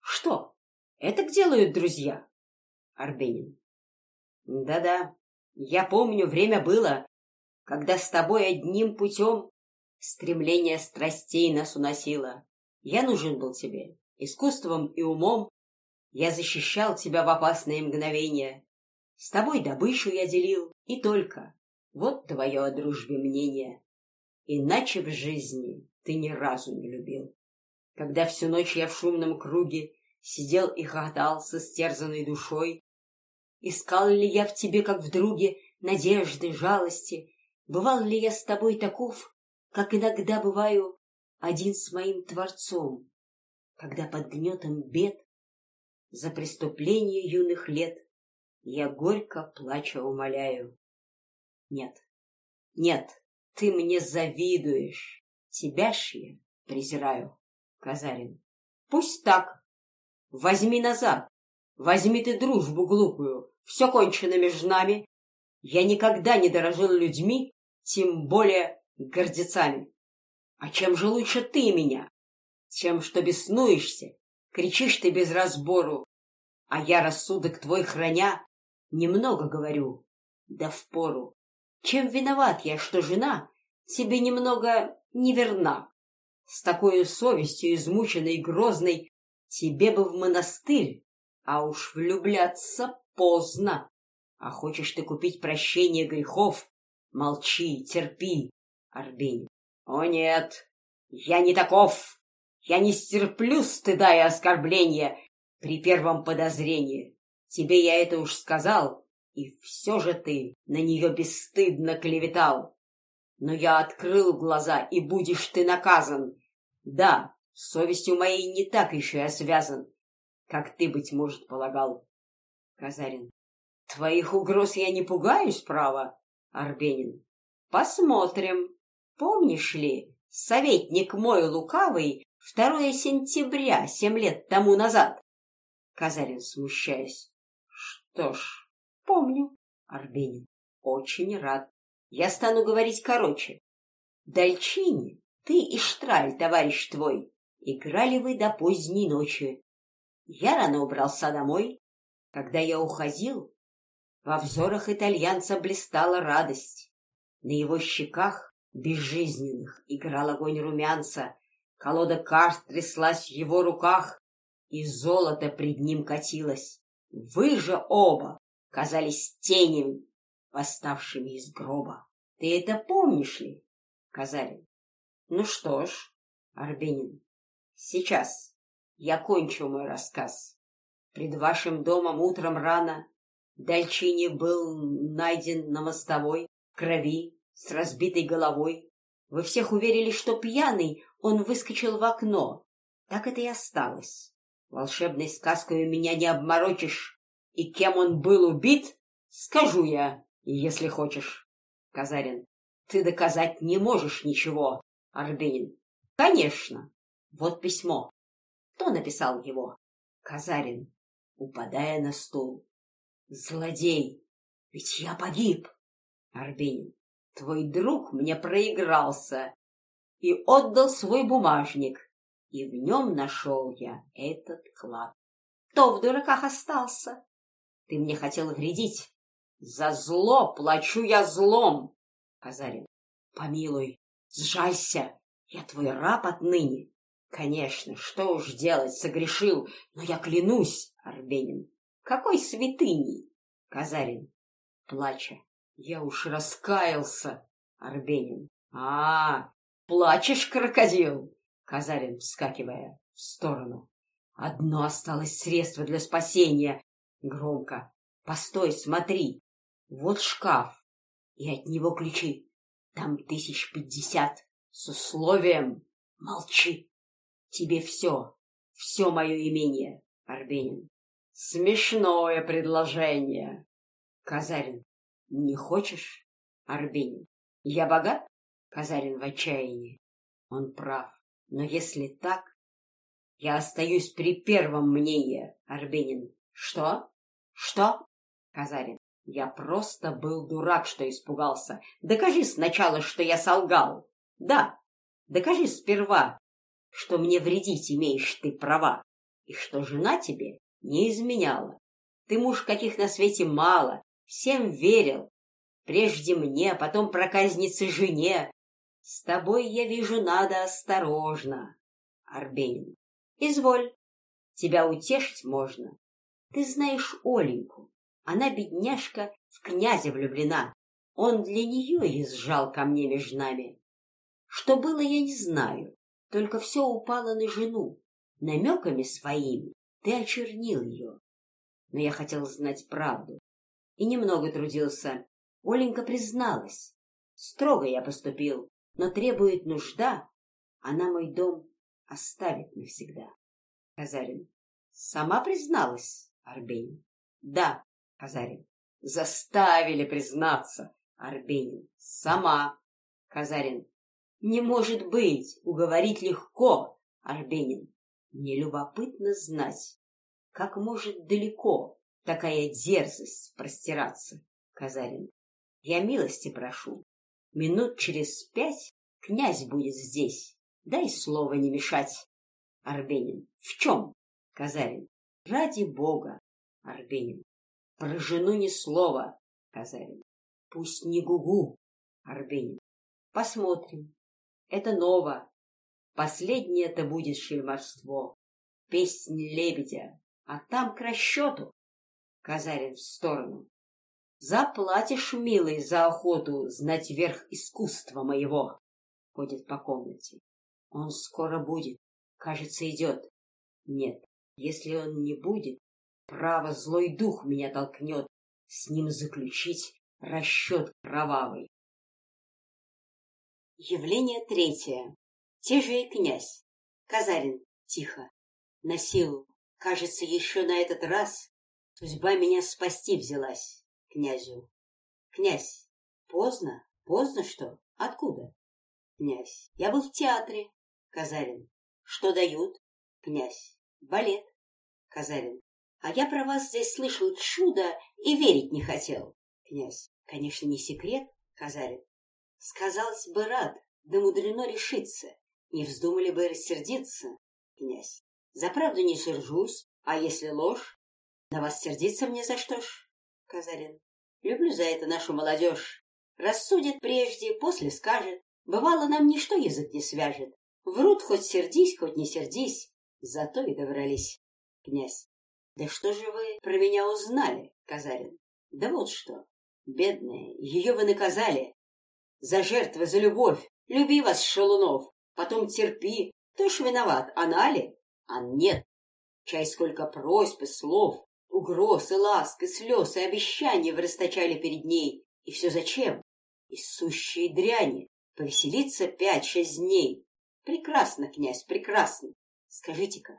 Что, это делают друзья? Арбенин. Да-да, я помню, время было, когда с тобой одним путем стремление страстей нас уносило. Я нужен был тебе искусством и умом. Я защищал тебя в опасные мгновения. С тобой добычу я делил, и только. Вот твое о дружбе мнение иначе в жизни ты ни разу не любил. Когда всю ночь я в шумном круге сидел и гадал со стерзанной душой, искал ли я в тебе, как в друге, надежды, жалости, бывал ли я с тобой таков, как иногда бываю один с моим Творцом, когда под гнетом бед за преступление юных лет я горько плача умоляю. Нет, нет, ты мне завидуешь. Тебя ж я презираю, Казарин. Пусть так. Возьми назад. Возьми ты дружбу глупую. Все кончено между нами. Я никогда не дорожил людьми, тем более гордецами. А чем же лучше ты меня? Тем, что беснуешься, кричишь ты без разбору. А я рассудок твой храня, немного говорю, да впору. Чем виноват я, что жена тебе немного неверна? С такой совестью измученной и грозной тебе бы в монастырь, а уж влюбляться поздно. А хочешь ты купить прощение грехов? Молчи, терпи, Арбень. О нет, я не таков. Я не стерплю стыда и оскорбления при первом подозрении. Тебе я это уж сказал, и все же ты на нее бесстыдно клеветал. Но я открыл глаза, и будешь ты наказан. Да, с совестью моей не так еще я связан, как ты, быть может, полагал. Казарин. Твоих угроз я не пугаюсь, право. Арбенин. Посмотрим. Помнишь ли, советник мой лукавый второе сентября, семь лет тому назад? Казарин, смущаясь. Что ж, Помню. Арбенин. Очень рад. Я стану говорить короче. Дальчини, ты и Штраль, товарищ твой, играли вы до поздней ночи. Я рано убрался домой. Когда я уходил, во взорах итальянца блистала радость. На его щеках, безжизненных, играл огонь румянца, колода карт тряслась в его руках, и золото пред ним катилось. Вы же оба казались тенями, восставшими из гроба. Ты это помнишь ли, Казарин? Ну что ж, Арбенин, сейчас я кончу мой рассказ. Пред вашим домом утром рано Дальчини был найден на мостовой, в крови, с разбитой головой. Вы всех уверили, что пьяный он выскочил в окно. Так это и осталось. Волшебной сказкой меня не обморочишь и кем он был убит, скажу я, если хочешь. Казарин, ты доказать не можешь ничего, Ордынин. Конечно. Вот письмо. Кто написал его? Казарин, упадая на стул. Злодей, ведь я погиб. Ордынин, твой друг мне проигрался и отдал свой бумажник, и в нем нашел я этот клад. Кто в дураках остался? Ты мне хотел вредить. За зло плачу я злом. Казарин. Помилуй, сжалься. Я твой раб отныне. Конечно, что уж делать, согрешил, но я клянусь, Арбенин. Какой святыней? Казарин. Плача. Я уж раскаялся. Арбенин. А, -а, -а плачешь, крокодил? Казарин, вскакивая в сторону. Одно осталось средство для спасения. Громко. Постой, смотри. Вот шкаф. И от него ключи. Там тысяч пятьдесят. С условием. Молчи. Тебе все. Все мое имение, Арбенин. Смешное предложение. Казарин. Не хочешь, Арбенин? Я богат? Казарин в отчаянии. Что? Что? Казарин. Я просто был дурак, что испугался. Докажи сначала, что я солгал. Да, докажи сперва, что мне вредить имеешь ты права, и что жена тебе не изменяла. Ты муж каких на свете мало, всем верил. Прежде мне, потом проказнице жене. С тобой, я вижу, надо осторожно. Арбенин. Изволь, тебя утешить можно. Ты знаешь Оленьку. Она, бедняжка, в князя влюблена. Он для нее изжал ко мне между нами. Что было, я не знаю. Только все упало на жену. Намеками своими ты очернил ее. Но я хотел знать правду. И немного трудился. Оленька призналась. Строго я поступил, но требует нужда. Она мой дом оставит навсегда. Казарин. Сама призналась? Арбенин. Да, Казарин. Заставили признаться. Арбенин. Сама. Казарин. Не может быть, уговорить легко. Арбенин. Мне любопытно знать, как может далеко такая дерзость простираться. Казарин. Я милости прошу. Минут через пять князь будет здесь. Дай слова не мешать. Арбенин. В чем? Казарин. Ради бога, Арбенин. Про жену ни слова, Казарин. Пусть не гугу, Арбенин. Посмотрим. Это ново. Последнее это будет шельмовство. Песнь лебедя. А там к расчету. Казарин в сторону. Заплатишь, милый, за охоту знать верх искусства моего. Ходит по комнате. Он скоро будет. Кажется, идет. Нет, если он не будет, право злой дух меня толкнет с ним заключить расчет кровавый. Явление третье. Те же и князь. Казарин, тихо, на силу. Кажется, еще на этот раз судьба меня спасти взялась, князю. Князь, поздно? Поздно что? Откуда? Князь, я был в театре. Казарин, что дают? Князь, балет, Казарин. А я про вас здесь слышал чудо и верить не хотел, князь. Конечно, не секрет, Казарин. Сказалось бы рад, да мудрено решиться. Не вздумали бы рассердиться, князь. За правду не сержусь, а если ложь, на вас сердиться мне за что ж, Казарин. Люблю за это нашу молодежь. Рассудит прежде, после скажет. Бывало, нам ничто язык не свяжет. Врут хоть сердись, хоть не сердись. Зато и добрались, князь. Да что же вы про меня узнали, Казарин? Да вот что. Бедная, ее вы наказали. За жертвы, за любовь. Люби вас, Шалунов. Потом терпи. Ты ж виноват, она ли? А нет. Чай сколько просьб и слов, угроз и ласк, и слез, и обещаний вы расточали перед ней. И все зачем? И сущие дряни. Повеселиться пять-шесть дней. Прекрасно, князь, прекрасно. Скажите-ка,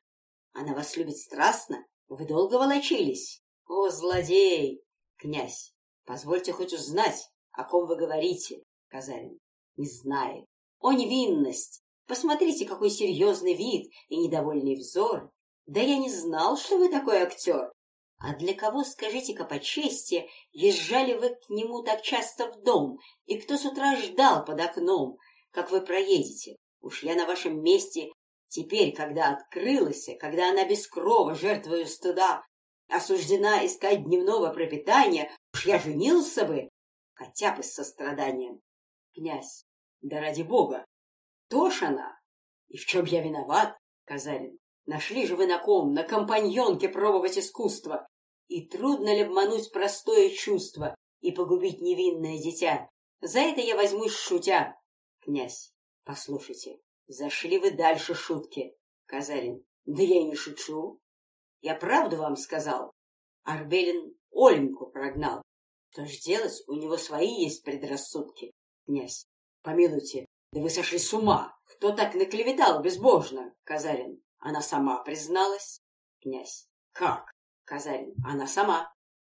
она вас любит страстно? Вы долго волочились? О, злодей! Князь, позвольте хоть узнать, о ком вы говорите, Казарин. Не знает. О, невинность! Посмотрите, какой серьезный вид и недовольный взор. Да я не знал, что вы такой актер. А для кого, скажите-ка по чести, езжали вы к нему так часто в дом? И кто с утра ждал под окном, как вы проедете? Уж я на вашем месте Теперь, когда открылась, когда она без крова, жертвою стыда, осуждена искать дневного пропитания, уж я женился бы, хотя бы с состраданием. Князь, да ради бога, Тошина, и в чем я виноват, Казарин? Нашли же вы на ком, на компаньонке пробовать искусство. И трудно ли обмануть простое чувство и погубить невинное дитя? За это я возьмусь шутя. Князь, послушайте, Зашли вы дальше шутки, Казарин. Да я не шучу. Я правду вам сказал. Арбелин Оленьку прогнал. Что ж делать, у него свои есть предрассудки, князь. Помилуйте, да вы сошли с ума. Кто так наклеветал безбожно, Казарин? Она сама призналась, князь. Как? Казарин. Она сама.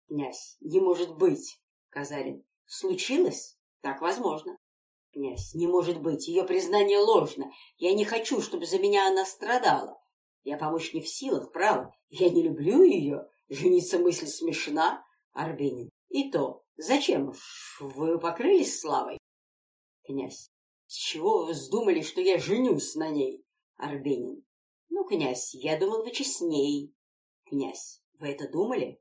Князь. Не может быть, Казарин. Случилось? Так возможно. Князь, не может быть, ее признание ложно. Я не хочу, чтобы за меня она страдала. Я помочь не в силах, право. Я не люблю ее. Жениться мысль смешна, Арбенин. И то, зачем уж вы покрылись славой? Князь, с чего вы вздумали, что я женюсь на ней? Арбенин. Ну, князь, я думал, вы честней. Князь, вы это думали?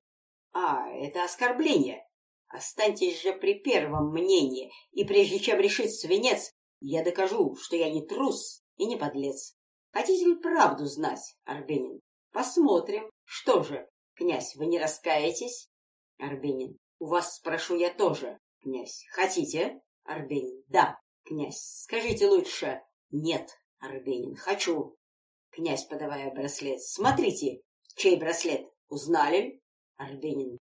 А, это оскорбление. Останьтесь же при первом мнении, и прежде чем решить свинец, я докажу, что я не трус и не подлец. Хотите ли правду знать, Арбенин? Посмотрим. Что же, князь, вы не раскаетесь? Арбенин. У вас спрошу я тоже, князь. Хотите? Арбенин. Да, князь. Скажите лучше. Нет, Арбенин. Хочу. Князь, подавая браслет. Смотрите, чей браслет? Узнали? Арбенин.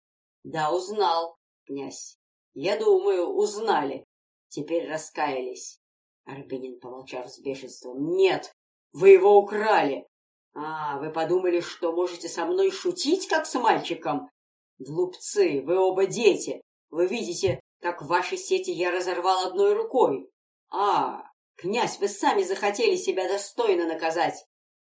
Да, узнал князь. «Я думаю, узнали. Теперь раскаялись». Арбенин помолчав с бешенством. «Нет, вы его украли!» «А, вы подумали, что можете со мной шутить, как с мальчиком?» «Глупцы, вы оба дети! Вы видите, как ваши сети я разорвал одной рукой!» «А, князь, вы сами захотели себя достойно наказать!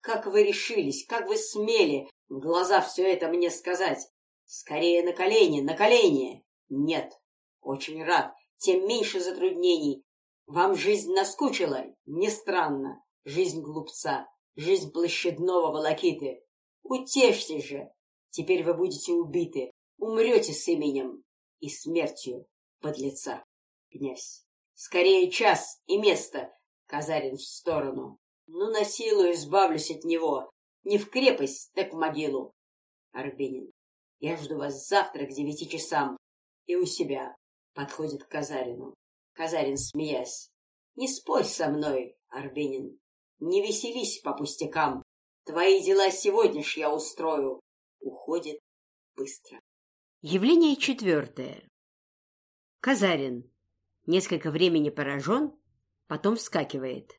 Как вы решились, как вы смели в глаза все это мне сказать! Скорее на колени, на колени!» Нет. Очень рад. Тем меньше затруднений. Вам жизнь наскучила? Не странно. Жизнь глупца. Жизнь площадного волокиты. Утешьтесь же. Теперь вы будете убиты. Умрете с именем и смертью подлеца. Князь. Скорее час и место. Казарин в сторону. Ну, на силу избавлюсь от него. Не в крепость, так в могилу. Арбенин. Я жду вас завтра к девяти часам и у себя, подходит к Казарину. Казарин, смеясь, «Не спорь со мной, Арбенин, не веселись по пустякам, твои дела сегодня ж я устрою». Уходит быстро. Явление четвертое. Казарин несколько времени поражен, потом вскакивает.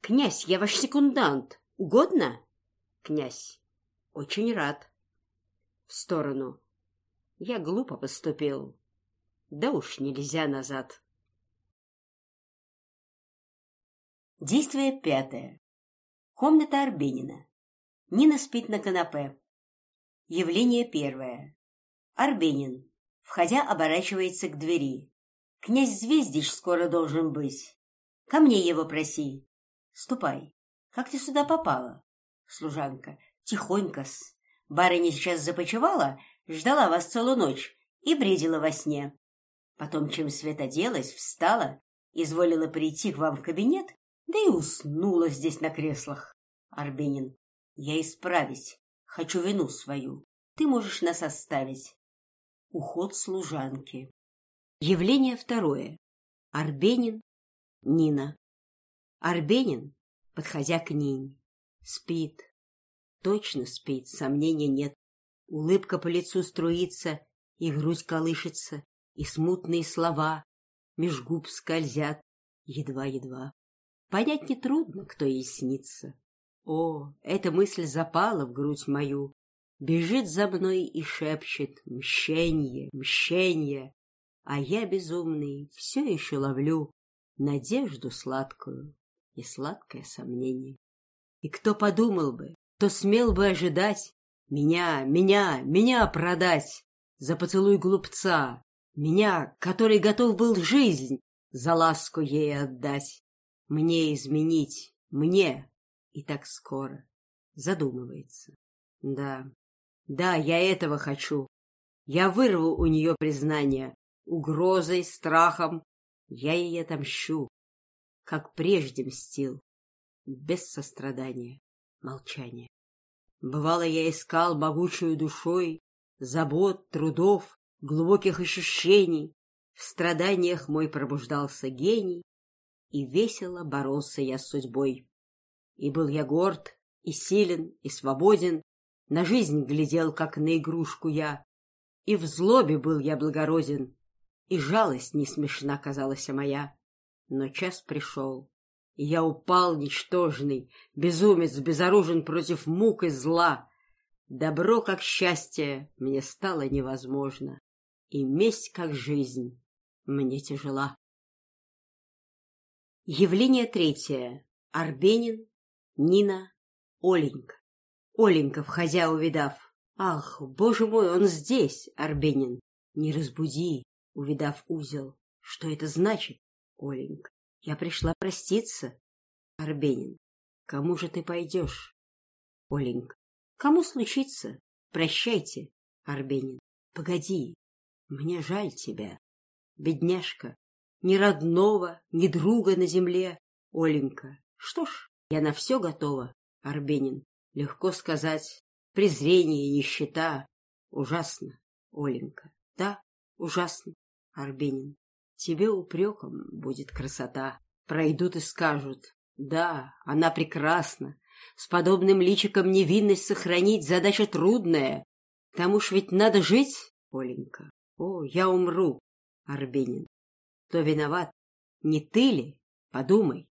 «Князь, я ваш секундант. Угодно?» «Князь, очень рад». В сторону. Я глупо поступил. Да уж нельзя назад. Действие пятое. Комната Арбенина. Нина спит на канапе. Явление первое. Арбенин, входя, оборачивается к двери. Князь Звездич скоро должен быть. Ко мне его проси. Ступай. Как ты сюда попала? Служанка. Тихонько-с. Барыня сейчас започевала ждала вас целую ночь и бредила во сне. Потом, чем света делась, встала, изволила прийти к вам в кабинет, да и уснула здесь на креслах. Арбенин, я исправить. Хочу вину свою. Ты можешь нас оставить. Уход служанки. Явление второе. Арбенин, Нина. Арбенин, подходя к Нине, спит. Точно спит, сомнения нет улыбка по лицу струится, и грудь колышется, и смутные слова меж губ скользят едва-едва. Понять нетрудно, кто ей снится. О, эта мысль запала в грудь мою, бежит за мной и шепчет «Мщенье! Мщенье!» А я, безумный, все еще ловлю надежду сладкую и сладкое сомнение. И кто подумал бы, кто смел бы ожидать, меня, меня, меня продать! За поцелуй глупца! Меня, который готов был жизнь за ласку ей отдать! Мне изменить! Мне! И так скоро. Задумывается. Да, да, я этого хочу. Я вырву у нее признание. Угрозой, страхом. Я ей отомщу. Как прежде мстил. Без сострадания. Молчание. Бывало, я искал могучую душой забот, трудов, глубоких ощущений. В страданиях мой пробуждался гений, и весело боролся я с судьбой. И был я горд, и силен, и свободен, на жизнь глядел, как на игрушку я. И в злобе был я благороден, и жалость не смешна казалась моя. Но час пришел, и я упал ничтожный, безумец, безоружен против мук и зла. Добро, как счастье, мне стало невозможно, и месть, как жизнь, мне тяжела. Явление третье. Арбенин, Нина, Оленька. Оленька, входя, увидав. Ах, боже мой, он здесь, Арбенин. Не разбуди, увидав узел. Что это значит? Оленька. Я пришла проститься. Арбенин, кому же ты пойдешь? Оленька, кому случится? Прощайте, Арбенин. Погоди, мне жаль тебя. Бедняжка, ни родного, ни друга на земле. Оленька, что ж, я на все готова, Арбенин. Легко сказать, презрение и нищета. Ужасно, Оленька. Да, ужасно, Арбенин. Тебе упреком будет красота. Пройдут и скажут, да, она прекрасна. С подобным личиком невинность сохранить задача трудная. К тому ж ведь надо жить, Оленька. О, я умру, Арбенин. Кто виноват? Не ты ли? Подумай,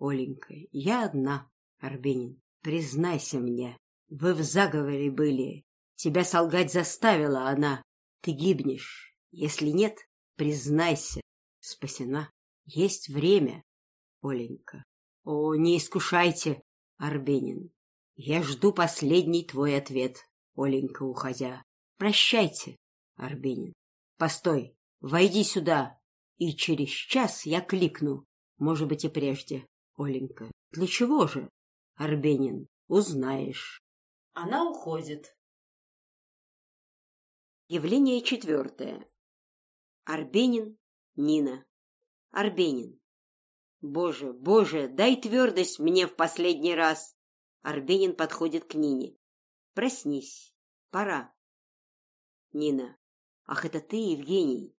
Оленька, я одна, Арбенин. Признайся мне, вы в заговоре были. Тебя солгать заставила она. Ты гибнешь. Если нет, Признайся, спасена. Есть время, Оленька. О, не искушайте, Арбенин. Я жду последний твой ответ, Оленька, уходя. Прощайте, Арбенин. Постой, войди сюда. И через час я кликну. Может быть, и прежде, Оленька. Для чего же? Арбенин, узнаешь. Она уходит. Явление четвертое. Арбенин Нина. Арбенин. Боже, боже, дай твердость мне в последний раз. Арбенин подходит к Нине. Проснись, пора. Нина. Ах, это ты, Евгений.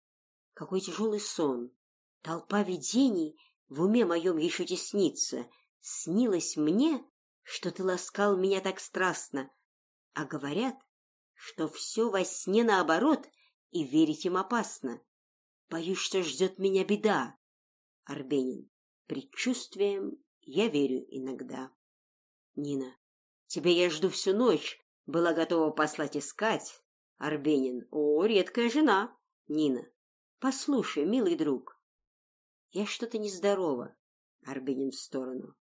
Какой тяжелый сон. Толпа видений в уме моем еще теснится. Снилось мне, что ты ласкал меня так страстно. А говорят, что все во сне наоборот, и верить им опасно. Боюсь, что ждет меня беда. Арбенин. Предчувствием я верю иногда. Нина. Тебя я жду всю ночь. Была готова послать искать. Арбенин. О, редкая жена. Нина. Послушай, милый друг. Я что-то нездорова. Арбенин в сторону.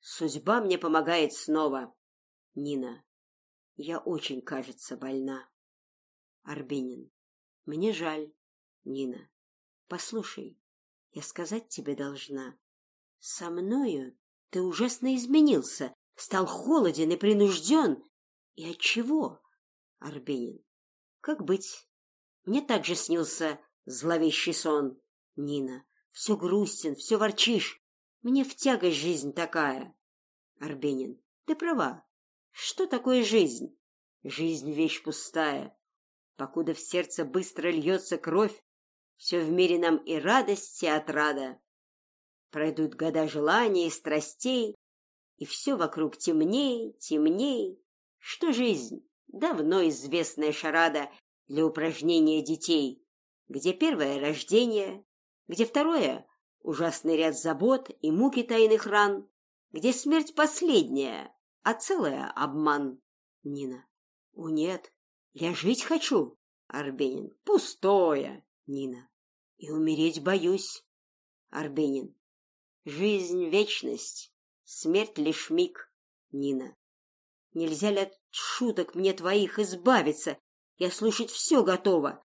Судьба мне помогает снова. Нина. Я очень, кажется, больна. Арбенин. Мне жаль. Нина. Послушай, я сказать тебе должна. Со мною ты ужасно изменился, стал холоден и принужден. И от чего, Арбенин? Как быть? Мне также снился зловещий сон, Нина. Все грустен, все ворчишь. Мне в тягость жизнь такая. Арбенин, ты права. Что такое жизнь? Жизнь — вещь пустая. Покуда в сердце быстро льется кровь, все в мире нам и радости и отрада. Пройдут года желаний и страстей, и все вокруг темней, темней, что жизнь — давно известная шарада для упражнения детей, где первое — рождение, где второе — ужасный ряд забот и муки тайных ран, где смерть последняя, а целая — обман. Нина. О, нет, я жить хочу. Арбенин. Пустое. Нина и умереть боюсь. Арбенин. Жизнь — вечность, смерть — лишь миг. Нина. Нельзя ли от шуток мне твоих избавиться? Я слушать все готова.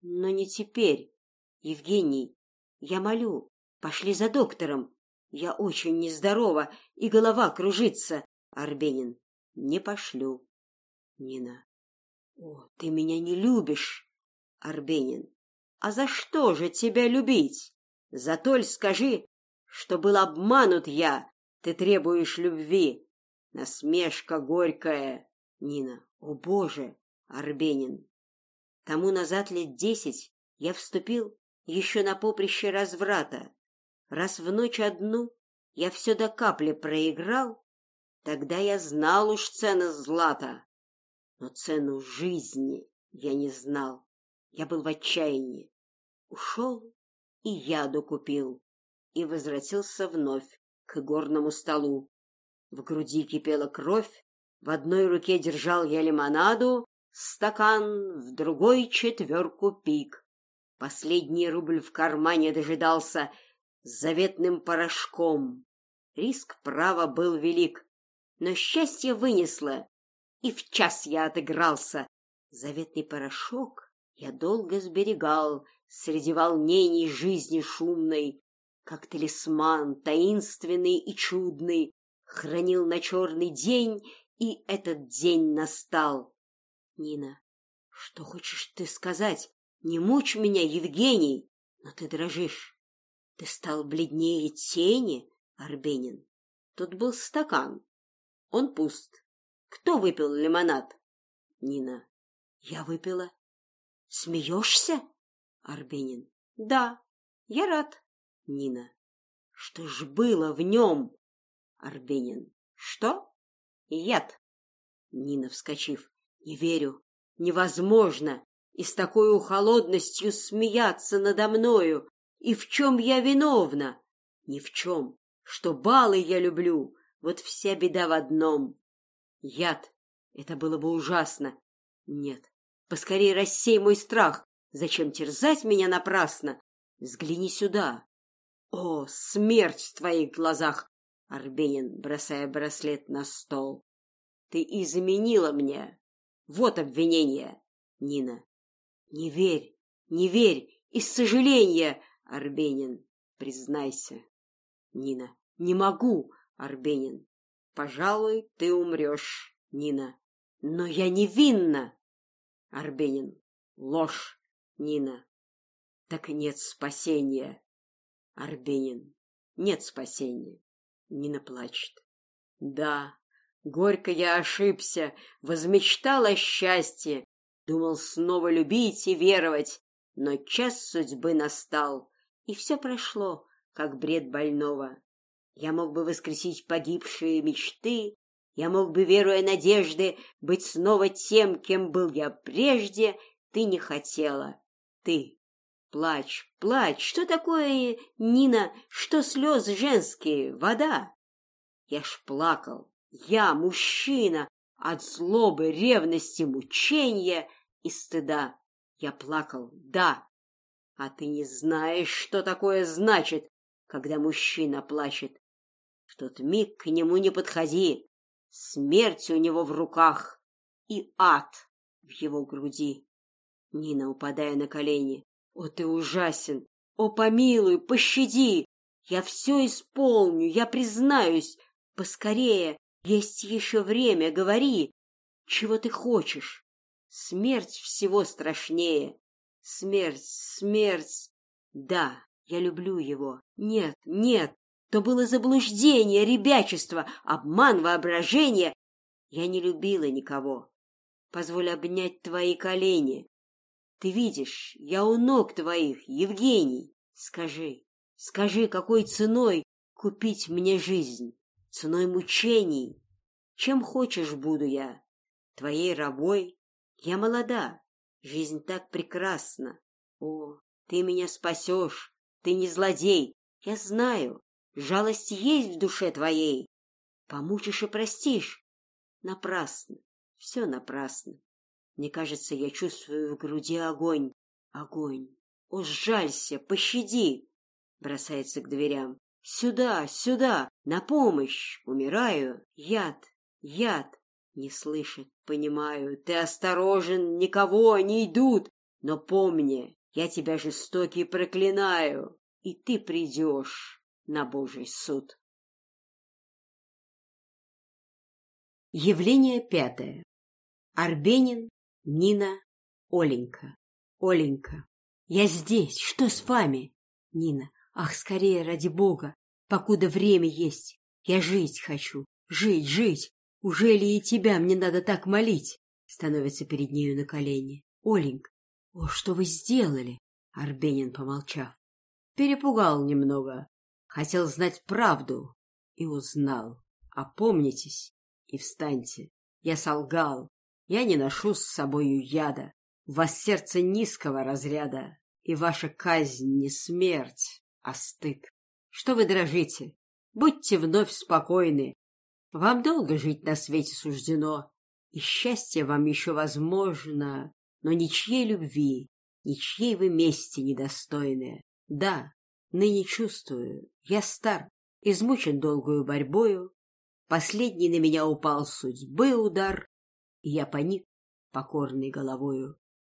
Но не теперь. Евгений, я молю, пошли за доктором. Я очень нездорова, и голова кружится. Арбенин. Не пошлю. Нина. О, ты меня не любишь. Арбенин. А за что же тебя любить? За толь скажи, что был обманут я. Ты требуешь любви. Насмешка горькая. Нина. О, Боже! Арбенин. Тому назад лет десять я вступил еще на поприще разврата. Раз в ночь одну я все до капли проиграл, тогда я знал уж цену злата. Но цену жизни Я был в отчаянии. Ушел и яду купил. И возвратился вновь к горному столу. В груди кипела кровь, в одной руке держал я лимонаду, стакан, в другой четверку пик. Последний рубль в кармане дожидался заветным порошком. Риск, права был велик, но счастье вынесло, и в час я отыгрался. Заветный порошок я долго сберегал среди волнений жизни шумной, как талисман таинственный и чудный, хранил на черный день, и этот день настал. Нина, что хочешь ты сказать? Не мучь меня, Евгений, но ты дрожишь. Ты стал бледнее тени, Арбенин. Тут был стакан. Он пуст. Кто выпил лимонад? Нина. Смеешься? Арбенин. Да, я рад. Нина. Что ж было в нем? Арбенин. Что? Яд. Нина, вскочив. Не верю. Невозможно. И с такой холодностью смеяться надо мною. И в чем я виновна? Ни в чем. Что балы я люблю. Вот вся беда в одном. Яд. Это было бы ужасно. Нет, Поскорей рассей мой страх. Зачем терзать меня напрасно? Взгляни сюда. О, смерть в твоих глазах! Арбенин, бросая браслет на стол. Ты изменила мне. Вот обвинение. Нина. Не верь, не верь. Из сожаления. Арбенин, признайся. Нина. Не могу. Арбенин. Пожалуй, ты умрешь. Нина. Но я невинна. Арбенин, ложь, Нина, так нет спасения. Арбенин, нет спасения. Нина плачет. Да, горько я ошибся, возмечталась счастье, думал снова любить и веровать, но час судьбы настал, и все прошло, как бред больного. Я мог бы воскресить погибшие мечты, я мог бы, веруя надежды, быть снова тем, кем был я прежде, ты не хотела. Ты Плачь, плачь. Что такое, Нина, что слезы женские? Вода. Я ж плакал. Я, мужчина, от злобы, ревности, мучения и стыда. Я плакал, да. А ты не знаешь, что такое значит, когда мужчина плачет. В тот миг к нему не подходи. смерть у него в руках и ад в его груди. Нина, упадая на колени, «О, ты ужасен! О, помилуй, пощади! Я все исполню, я признаюсь! Поскорее, есть еще время, говори, чего ты хочешь! Смерть всего страшнее! Смерть, смерть! Да, я люблю его! Нет, нет, то было заблуждение, ребячество, обман воображения. Я не любила никого. Позволь обнять твои колени. Ты видишь, я у ног твоих, Евгений. Скажи, скажи, какой ценой купить мне жизнь? Ценой мучений? Чем хочешь буду я? Твоей рабой? Я молода. Жизнь так прекрасна. О, ты меня спасешь. Ты не злодей. Я знаю. Жалость есть в душе твоей. Помучишь и простишь. Напрасно. Все напрасно. Мне кажется, я чувствую в груди огонь. Огонь. О, сжалься, пощади. Бросается к дверям. Сюда, сюда, на помощь. Умираю. Яд, яд. Не слышит, понимаю. Ты осторожен, никого не идут. Но помни, я тебя жестокий проклинаю. И ты придешь на Божий суд. Явление пятое. Арбенин, Нина, Оленька. Оленька. Я здесь. Что с вами? Нина. Ах, скорее, ради бога, покуда время есть. Я жить хочу. Жить, жить. Уже ли и тебя мне надо так молить? Становится перед нею на колени. Оленька. О, что вы сделали? Арбенин, помолчав. Перепугал немного хотел знать правду и узнал. Опомнитесь и встаньте. Я солгал. Я не ношу с собою яда. В вас сердце низкого разряда, и ваша казнь не смерть, а стыд. Что вы дрожите? Будьте вновь спокойны. Вам долго жить на свете суждено, и счастье вам еще возможно, но ничьей любви, ничьей вы мести недостойны. Да, ныне чувствую, я стар, измучен долгую борьбою, последний на меня упал судьбы удар, и я поник, покорной головою.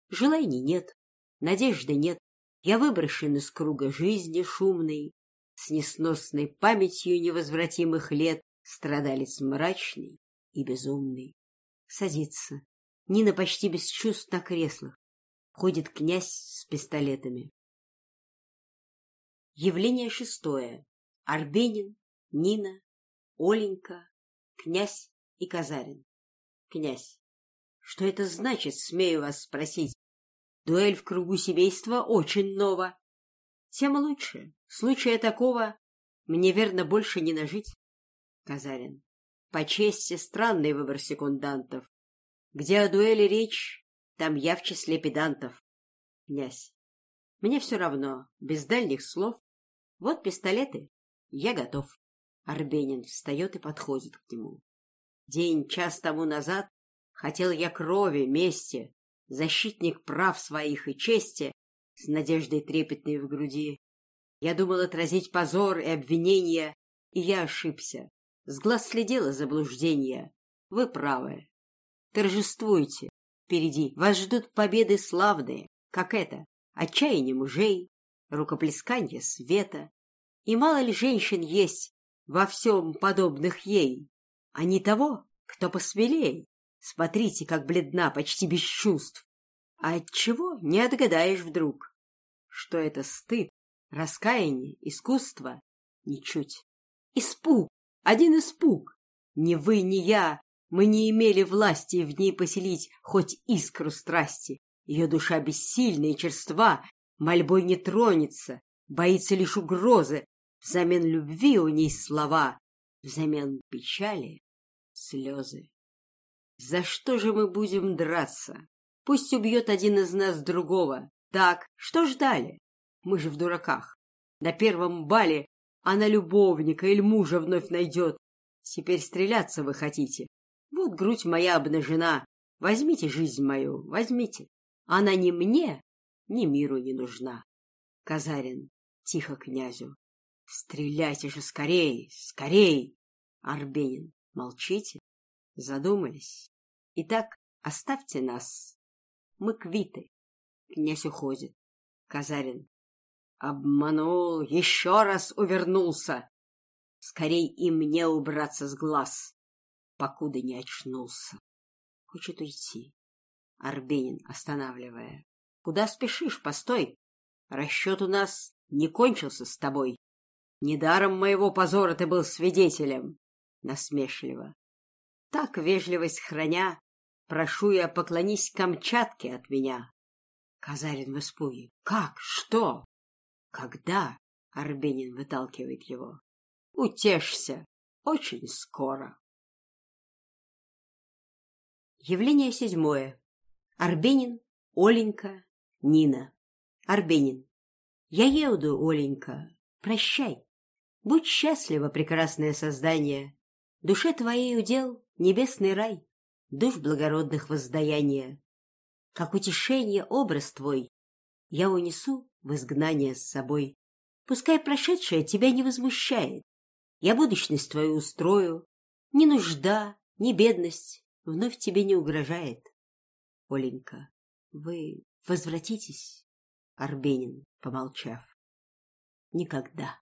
Желаний нет, надежды нет, я выброшен из круга жизни шумной, с несносной памятью невозвратимых лет, страдалец мрачный и безумный. Садится. Нина почти без чувств на креслах. Ходит князь с пистолетами. Явление шестое. Арбенин, Нина, Оленька, князь и Казарин. Князь. Что это значит, смею вас спросить? Дуэль в кругу семейства очень нова. Тем лучше. Случая такого мне, верно, больше не нажить. Казарин. По чести странный выбор секундантов. Где о дуэли речь, там я в числе педантов. Князь. Мне все равно, без дальних слов. Вот пистолеты, я готов. Арбенин встает и подходит к нему. День, час тому назад хотел я крови, мести, защитник прав своих и чести, с надеждой трепетной в груди. Я думал отразить позор и обвинения, и я ошибся. С глаз следило заблуждение. Вы правы. Торжествуйте. Впереди вас ждут победы славные, как это, отчаяние мужей, рукоплескание света. И мало ли женщин есть во всем подобных ей, а не того, кто посмелее. Смотрите, как бледна, почти без чувств. А от чего не отгадаешь вдруг, что это стыд, раскаяние, искусство? Ничуть. Испуг, один испуг. Ни вы, ни я, мы не имели власти в ней поселить хоть искру страсти. Ее душа бессильна и черства, мольбой не тронется, боится лишь угрозы. Взамен любви у ней слова, взамен печали — слезы. За что же мы будем драться? Пусть убьет один из нас другого. Так, что ждали? Мы же в дураках. На первом бале она любовника или мужа вновь найдет. Теперь стреляться вы хотите. Вот грудь моя обнажена. Возьмите жизнь мою, возьмите. Она ни мне, ни миру не нужна. Казарин тихо князю. Стреляйте же скорей, скорей! Арбенин, молчите, задумались. Итак, оставьте нас. Мы квиты. Князь уходит. Казарин. Обманул, еще раз увернулся. Скорей и мне убраться с глаз, покуда не очнулся. Хочет уйти. Арбенин, останавливая. — Куда спешишь? Постой. Расчет у нас не кончился с тобой. Недаром моего позора ты был свидетелем. Насмешливо. Так, вежливость храня, прошу я, поклонись Камчатке от меня. Казарин в испуге. Как? Что? Когда? Арбенин выталкивает его. Утешься. Очень скоро. Явление седьмое. Арбенин, Оленька, Нина. Арбенин. Я еду, Оленька. Прощай. Будь счастлива, прекрасное создание. Душе твоей удел небесный рай, душ благородных воздаяния, Как утешение образ твой я унесу в изгнание с собой. Пускай прошедшее тебя не возмущает. Я будущность твою устрою. Ни нужда, ни бедность вновь тебе не угрожает. Оленька, вы возвратитесь, Арбенин, помолчав. Никогда.